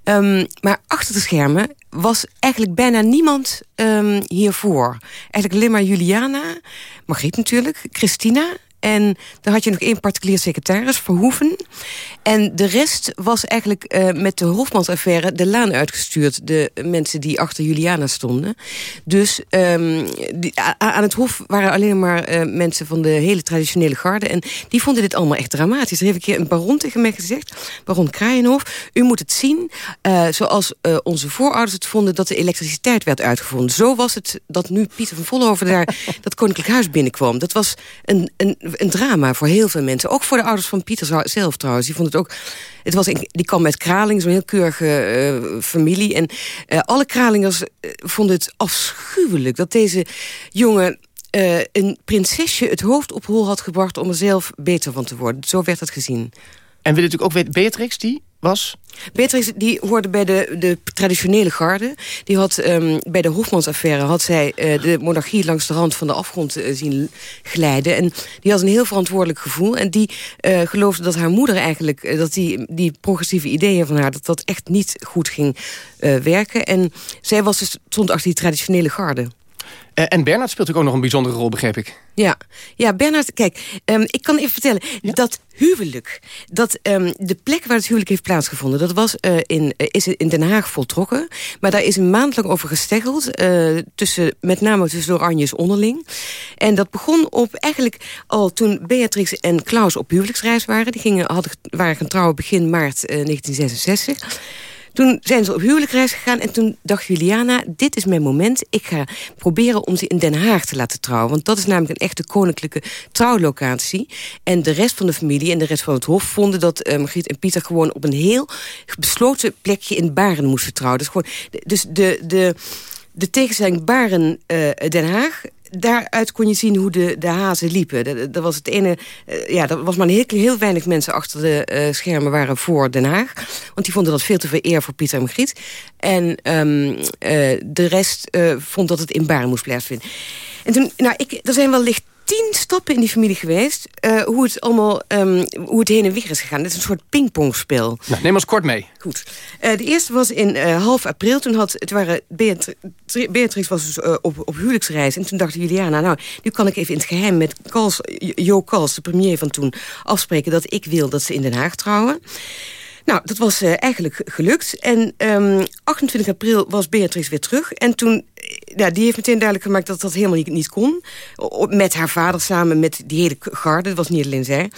Ehm, maar achter de schermen was eigenlijk bijna niemand ehm, hiervoor. Eigenlijk alleen maar Juliana, Margriet natuurlijk, Christina... En dan had je nog één particulier secretaris, Verhoeven. En de rest was eigenlijk eh, met de Hofmansaffaire de laan uitgestuurd. De mensen die achter Juliana stonden. Dus ehm, die, aan het Hof waren alleen maar eh, mensen van de hele traditionele garde. En die vonden dit allemaal echt dramatisch. Er heeft een keer een baron tegen mij gezegd. Baron Kraaienhof, u moet het zien eh, zoals onze voorouders het vonden... dat de elektriciteit werd uitgevonden. Zo was het dat nu Pieter van Vollenhoven daar dat koninklijk huis binnenkwam. Dat was een, een, een drama voor heel veel mensen. Ook voor de ouders van Pieter zelf trouwens. Die vonden het ook... Het was die kwam met Kraling, zo'n heel keurige eh, familie. En eh, alle Kralingers eh, vonden het afschuwelijk... dat deze jongen een prinsesje het hoofd op hol had gebracht... om er zelf beter van te worden. Zo werd dat gezien. En we natuurlijk ook Beatrix, die was... Beatrix die hoorde bij de, de traditionele garde. Die had ehm, bij de Hofmansaffaire had zij eh, de monarchie langs de rand van de afgrond eh, zien glijden. En die had een heel verantwoordelijk gevoel. En die eh, geloofde dat haar moeder eigenlijk, dat die, die progressieve ideeën van haar, dat dat echt niet goed ging werken. En zij was dus, stond achter die traditionele garde. Eh, en Bernard speelt ook nog een bijzondere rol, begreep ik. Ja, ja Bernard, kijk, ehm, ik kan even vertellen. Dat huwelijk, dat ehm, de plek waar het huwelijk heeft plaatsgevonden... dat was, eh, in, eh, is in Den Haag voltrokken. Maar daar is een maand lang over gesteggeld. tussen, met name tussen de Oranjes onderling. En dat begon op eigenlijk al toen Beatrix en Klaus op huwelijksreis waren. Die gingen, hadden, waren gaan trouwen begin maart eh, 1966... Toen zijn ze op huwelijksreis gegaan en toen dacht Juliana... dit is mijn moment, ik ga proberen om ze in Den Haag te laten trouwen. Want dat is namelijk een echte koninklijke trouwlocatie. En de rest van de familie en de rest van het hof vonden... dat uh, Margriet en Pieter gewoon op een heel besloten plekje in Baren moesten trouwen. Dus, gewoon, dus de, de, de tegenstelling Baren-Den Haag daaruit kon je zien hoe de, de hazen liepen. Dat, was het ene. Uh, ja, er was maar heel, heel weinig mensen achter de uh, schermen waren voor Den Haag. Want die vonden dat veel te veel eer voor Pieter en Margriet. En um, uh, de rest vond dat het in Baren moest plaatsvinden. En toen, nou, ik, er zijn wellicht tien stappen in die familie geweest... eh, hoe het allemaal ehm, hoe het heen en weer is gegaan. Dit is een soort pingpongspel. Nou, neem ons kort mee. Goed. Eh, de eerste was in eh, half april. Toen had, het waren Beatri- Tri- Beatrix was dus, op, op huwelijksreis. En toen dacht Juliana, nou, nu kan ik even in het geheim... met Kals, Jo Kals, de premier van toen, afspreken... dat ik wil dat ze in Den Haag trouwen. Nou, dat was eh, eigenlijk gelukt. En ehm, 28 april was Beatrix weer terug. En toen, eh, ja, die heeft meteen duidelijk gemaakt dat dat helemaal niet, niet kon. Met haar vader samen, met die hele garde. Dat was niet alleen zij.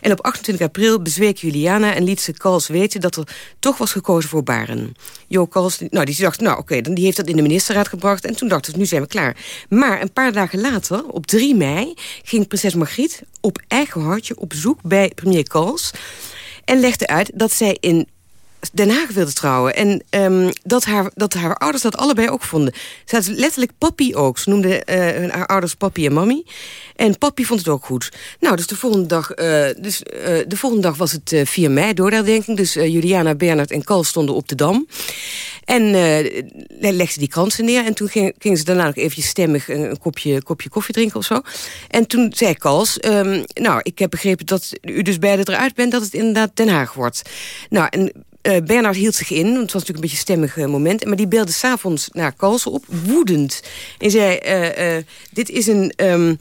En op 28 april bezweek Juliana en liet ze Kals weten... dat er toch was gekozen voor Baren. Jo Kals, nou, die dacht, nou oké, dan die heeft dat in de ministerraad gebracht. En toen dachten ze, nu zijn we klaar. Maar een paar dagen later, op 3 mei... ging prinses Margriet op eigen houtje op bezoek bij premier Kals... En legde uit dat zij in Den Haag wilde trouwen. En ehm, dat, haar, dat haar ouders dat allebei ook vonden. Ze had letterlijk papi ook. Ze noemden eh, hun haar ouders papi en mami. En papi vond het ook goed. Nou, dus de volgende dag, eh, dus, eh, de volgende dag was het eh, 4 mei, doordeldenking. Dus eh, Juliana, Bernard en Kal stonden op de Dam. En eh legden die kransen neer. En toen ging- gingen ze daarna nog eventjes stemmig een, een kopje, kopje koffie drinken of zo. En toen zei Kals, ehm, nou, ik heb begrepen dat u dus beide eruit bent... dat het inderdaad Den Haag wordt. Nou, en eh Bernard hield zich in, want het was natuurlijk een beetje een stemmig eh, moment. Maar die belde s'avonds naar Kals op, woedend. En zei, eh, dit is een... ehm,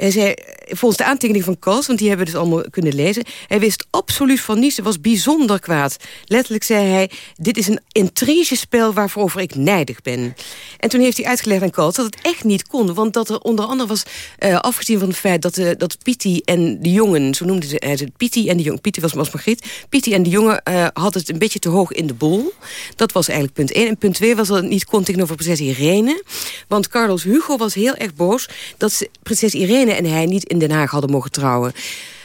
hij zei, volgens de aantekening van Kals, want die hebben we dus allemaal kunnen lezen... hij wist absoluut van niets, was bijzonder kwaad. Letterlijk zei hij, dit is een intrigespel waarover ik nijdig ben. En toen heeft hij uitgelegd aan Kals dat het echt niet kon. Want dat er onder andere was, eh, afgezien van het feit dat, eh, dat Pietie en de jongen... zo noemde ze het, Pietie en de jongen, Pietie was was Margriet... Pietie en de jongen eh had het een beetje te hoog in de bol. Dat was eigenlijk punt 1. En punt 2 was dat het niet kon tegenover prinses Irene. Want Carlos Hugo was heel erg boos... dat prinses Irene en hij niet in Den Haag hadden mogen trouwen.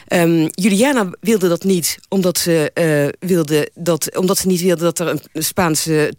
Ehm, Juliana wilde dat niet, omdat ze, eh, wilde dat, omdat ze niet wilde dat er een Spaanse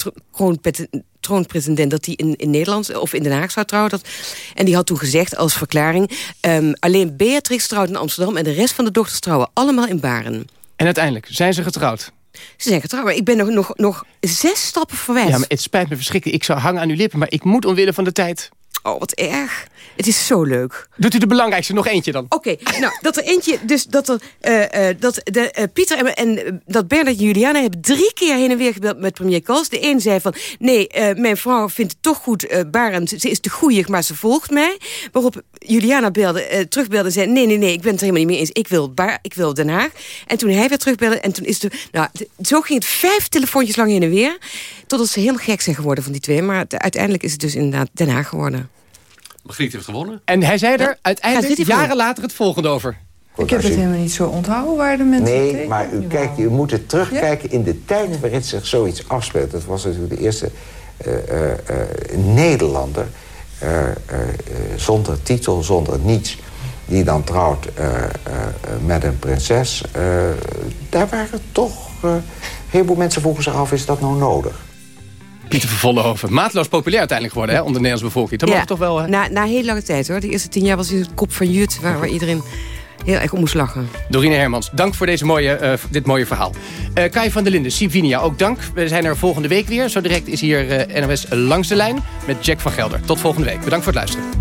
troonpresident dat die in, in Nederland of in Den Haag zou trouwen. Dat, en die had toen gezegd als verklaring... ehm, alleen Beatrix trouwt in Amsterdam en de rest van de dochters trouwen allemaal in Baren. En uiteindelijk zijn ze getrouwd. Ze zijn getrouwd, maar ik ben nog, nog, nog zes stappen verwijt. Ja, maar het spijt me verschrikkelijk. Ik zou hangen aan uw lippen, maar ik moet omwille van de tijd. Oh, wat erg. Het is zo leuk. Doet u de belangrijkste nog eentje dan? Oké, nou, dat er eentje, dus dat er, eh, eh, dat de, eh, Pieter en, en dat Bernard en Juliana hebben drie keer heen en weer gebeld met premier Kals. De een zei van, nee, mijn vrouw vindt het toch goed, Barend, ze is te goeie, maar ze volgt mij. Waarop Juliana belde, terugbelde en zei, nee, nee, nee, ik ben het er helemaal niet mee eens. Ik wil, Bar, ik wil Den Haag. En toen hij weer terugbelde, en toen is de, nou, de- zo ging het vijf telefoontjes lang heen en weer. Totdat ze helemaal gek zijn geworden van die twee. Maar uiteindelijk is het dus inderdaad Den Haag geworden. Margriet heeft gewonnen. En hij zei er uiteindelijk jaren later het volgende over. Ik heb het helemaal niet zo onthouden waar de mensen Nee, maar u, kijkt, u moet het terugkijken in de tijden waarin zich zoiets afspeelt. Dat was natuurlijk de eerste eh, eh, eh, Nederlander eh, eh, eh, zonder titel, zonder niets... die dan trouwt eh, eh, met een prinses. Eh, daar waren toch... eh, een heleboel mensen vroegen zich af, is dat nou nodig? Pieter van Vollenhoven. Maatloos populair uiteindelijk geworden hè, onder de Nederlandse bevolking. Dat mag toch wel... Hè? Na, na heel lange tijd hoor. De eerste tien jaar was hij een kop van Jut, waar, waar iedereen heel erg om moest lachen. Dorine Hermans, dank voor deze mooie, eh, dit mooie verhaal. Eh Kai van der Linden, Sivinia, ook dank. We zijn er volgende week weer. Zo direct is hier eh, NOS Langs de Lijn met Jack van Gelder. Tot volgende week. Bedankt voor het luisteren.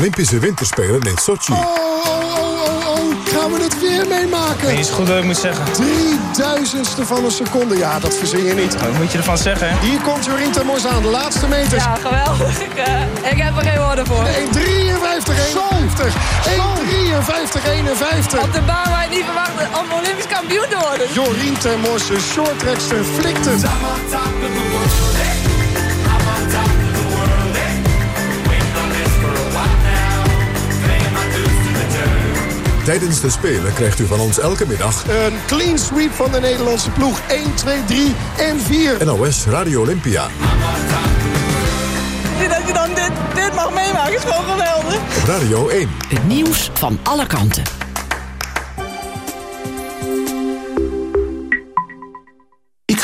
Olympische Winterspelen in Sochi. Oh, oh, oh, gaan we het weer meemaken? Je zo goed wat ik moet zeggen? Drie duizendste van een seconde. Ja, dat verzin je niet. Wat moet je ervan zeggen? Hier komt Jorien Temors aan, de laatste meters. Ja, geweldig. Ik, eh, ik heb er geen woorden voor. 1.53, 51. 1.53, 51. Op de baan waar je niet verwacht om Olympisch kampioen te worden. Jorien Temors, de shorttrackster, flikt Tijdens de Spelen krijgt u van ons elke middag Een clean sweep van de Nederlandse ploeg. 1, 2, 3 en 4. NOS Radio Olympia. Dat je dan dit, dit mag meemaken is gewoon geweldig. Op Radio 1. Het nieuws van alle kanten.